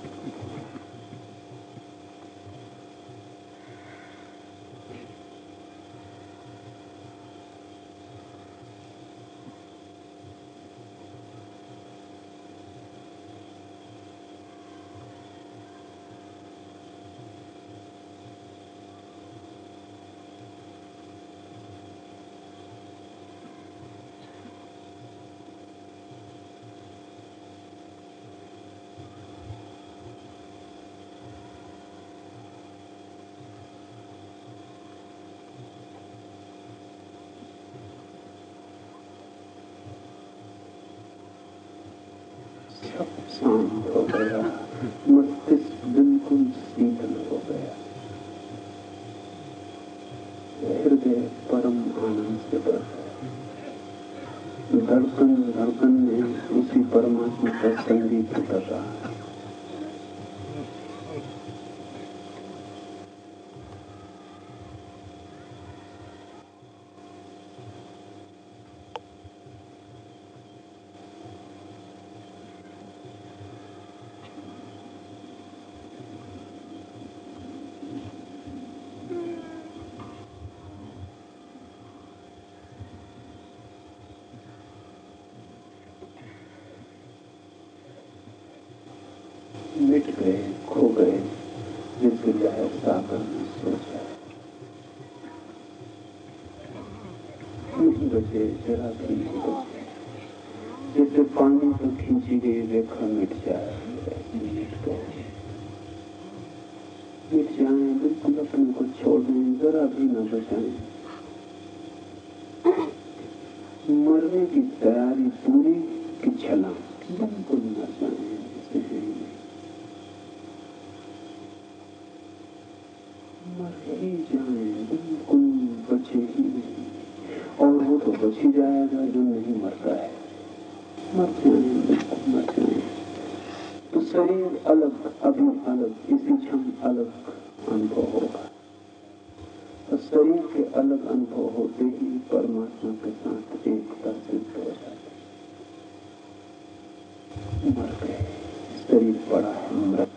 सब शांत हो गया मस्तिष्क बिल्कुल शीतल हो गया। हृदय परम आनंद से भर धड़कन धड़कन में उसी परमात्मा का संगीत कर रहा है। मिट गए, खो गए, जिसके लहर सागर में बचे जरा भी जैसे पानी पर खींची गई, रेखा मिट जाए मिट गए मिट जाए, बिल्कुल अपने को छोड़ दें, जरा भी न बचाएँ। मरने की तैयारी पूरी की छलांग, बिल्कुल न जाए ही जाएगा जो नहीं मरता है। मर बिल्कुल मर जाए तो शरीर अलग, अभी अलग, इसी क्षण अलग अनुभव होगा। और शरीर के अलग अनुभव होते ही परमात्मा के साथ एकता सिद्ध हो जाती मर गए, शरीर पड़ा है मृत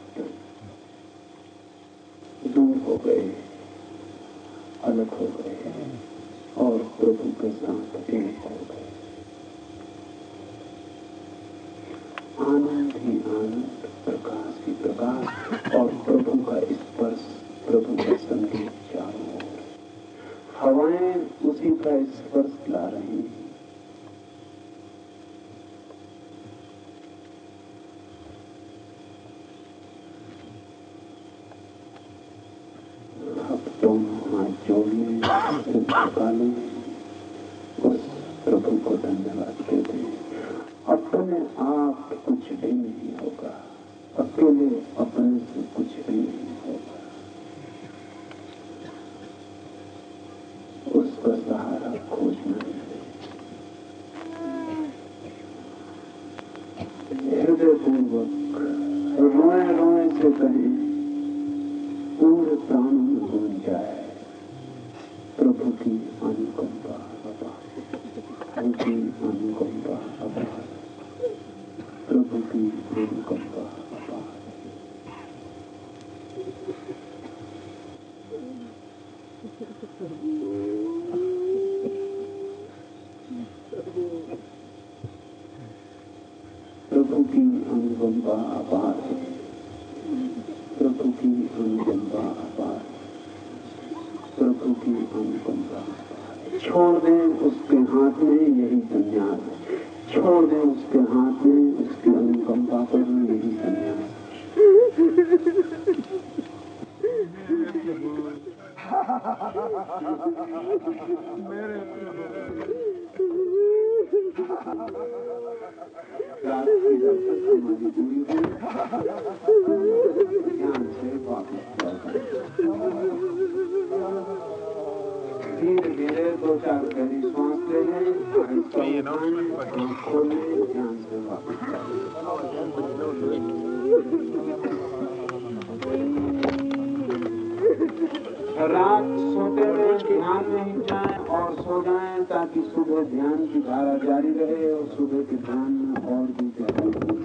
रात सोते में ध्यान में ही जाए और सो जाए ताकि सुबह ध्यान की धारा जारी रहे और सुबह के ध्यान में और भी गहराई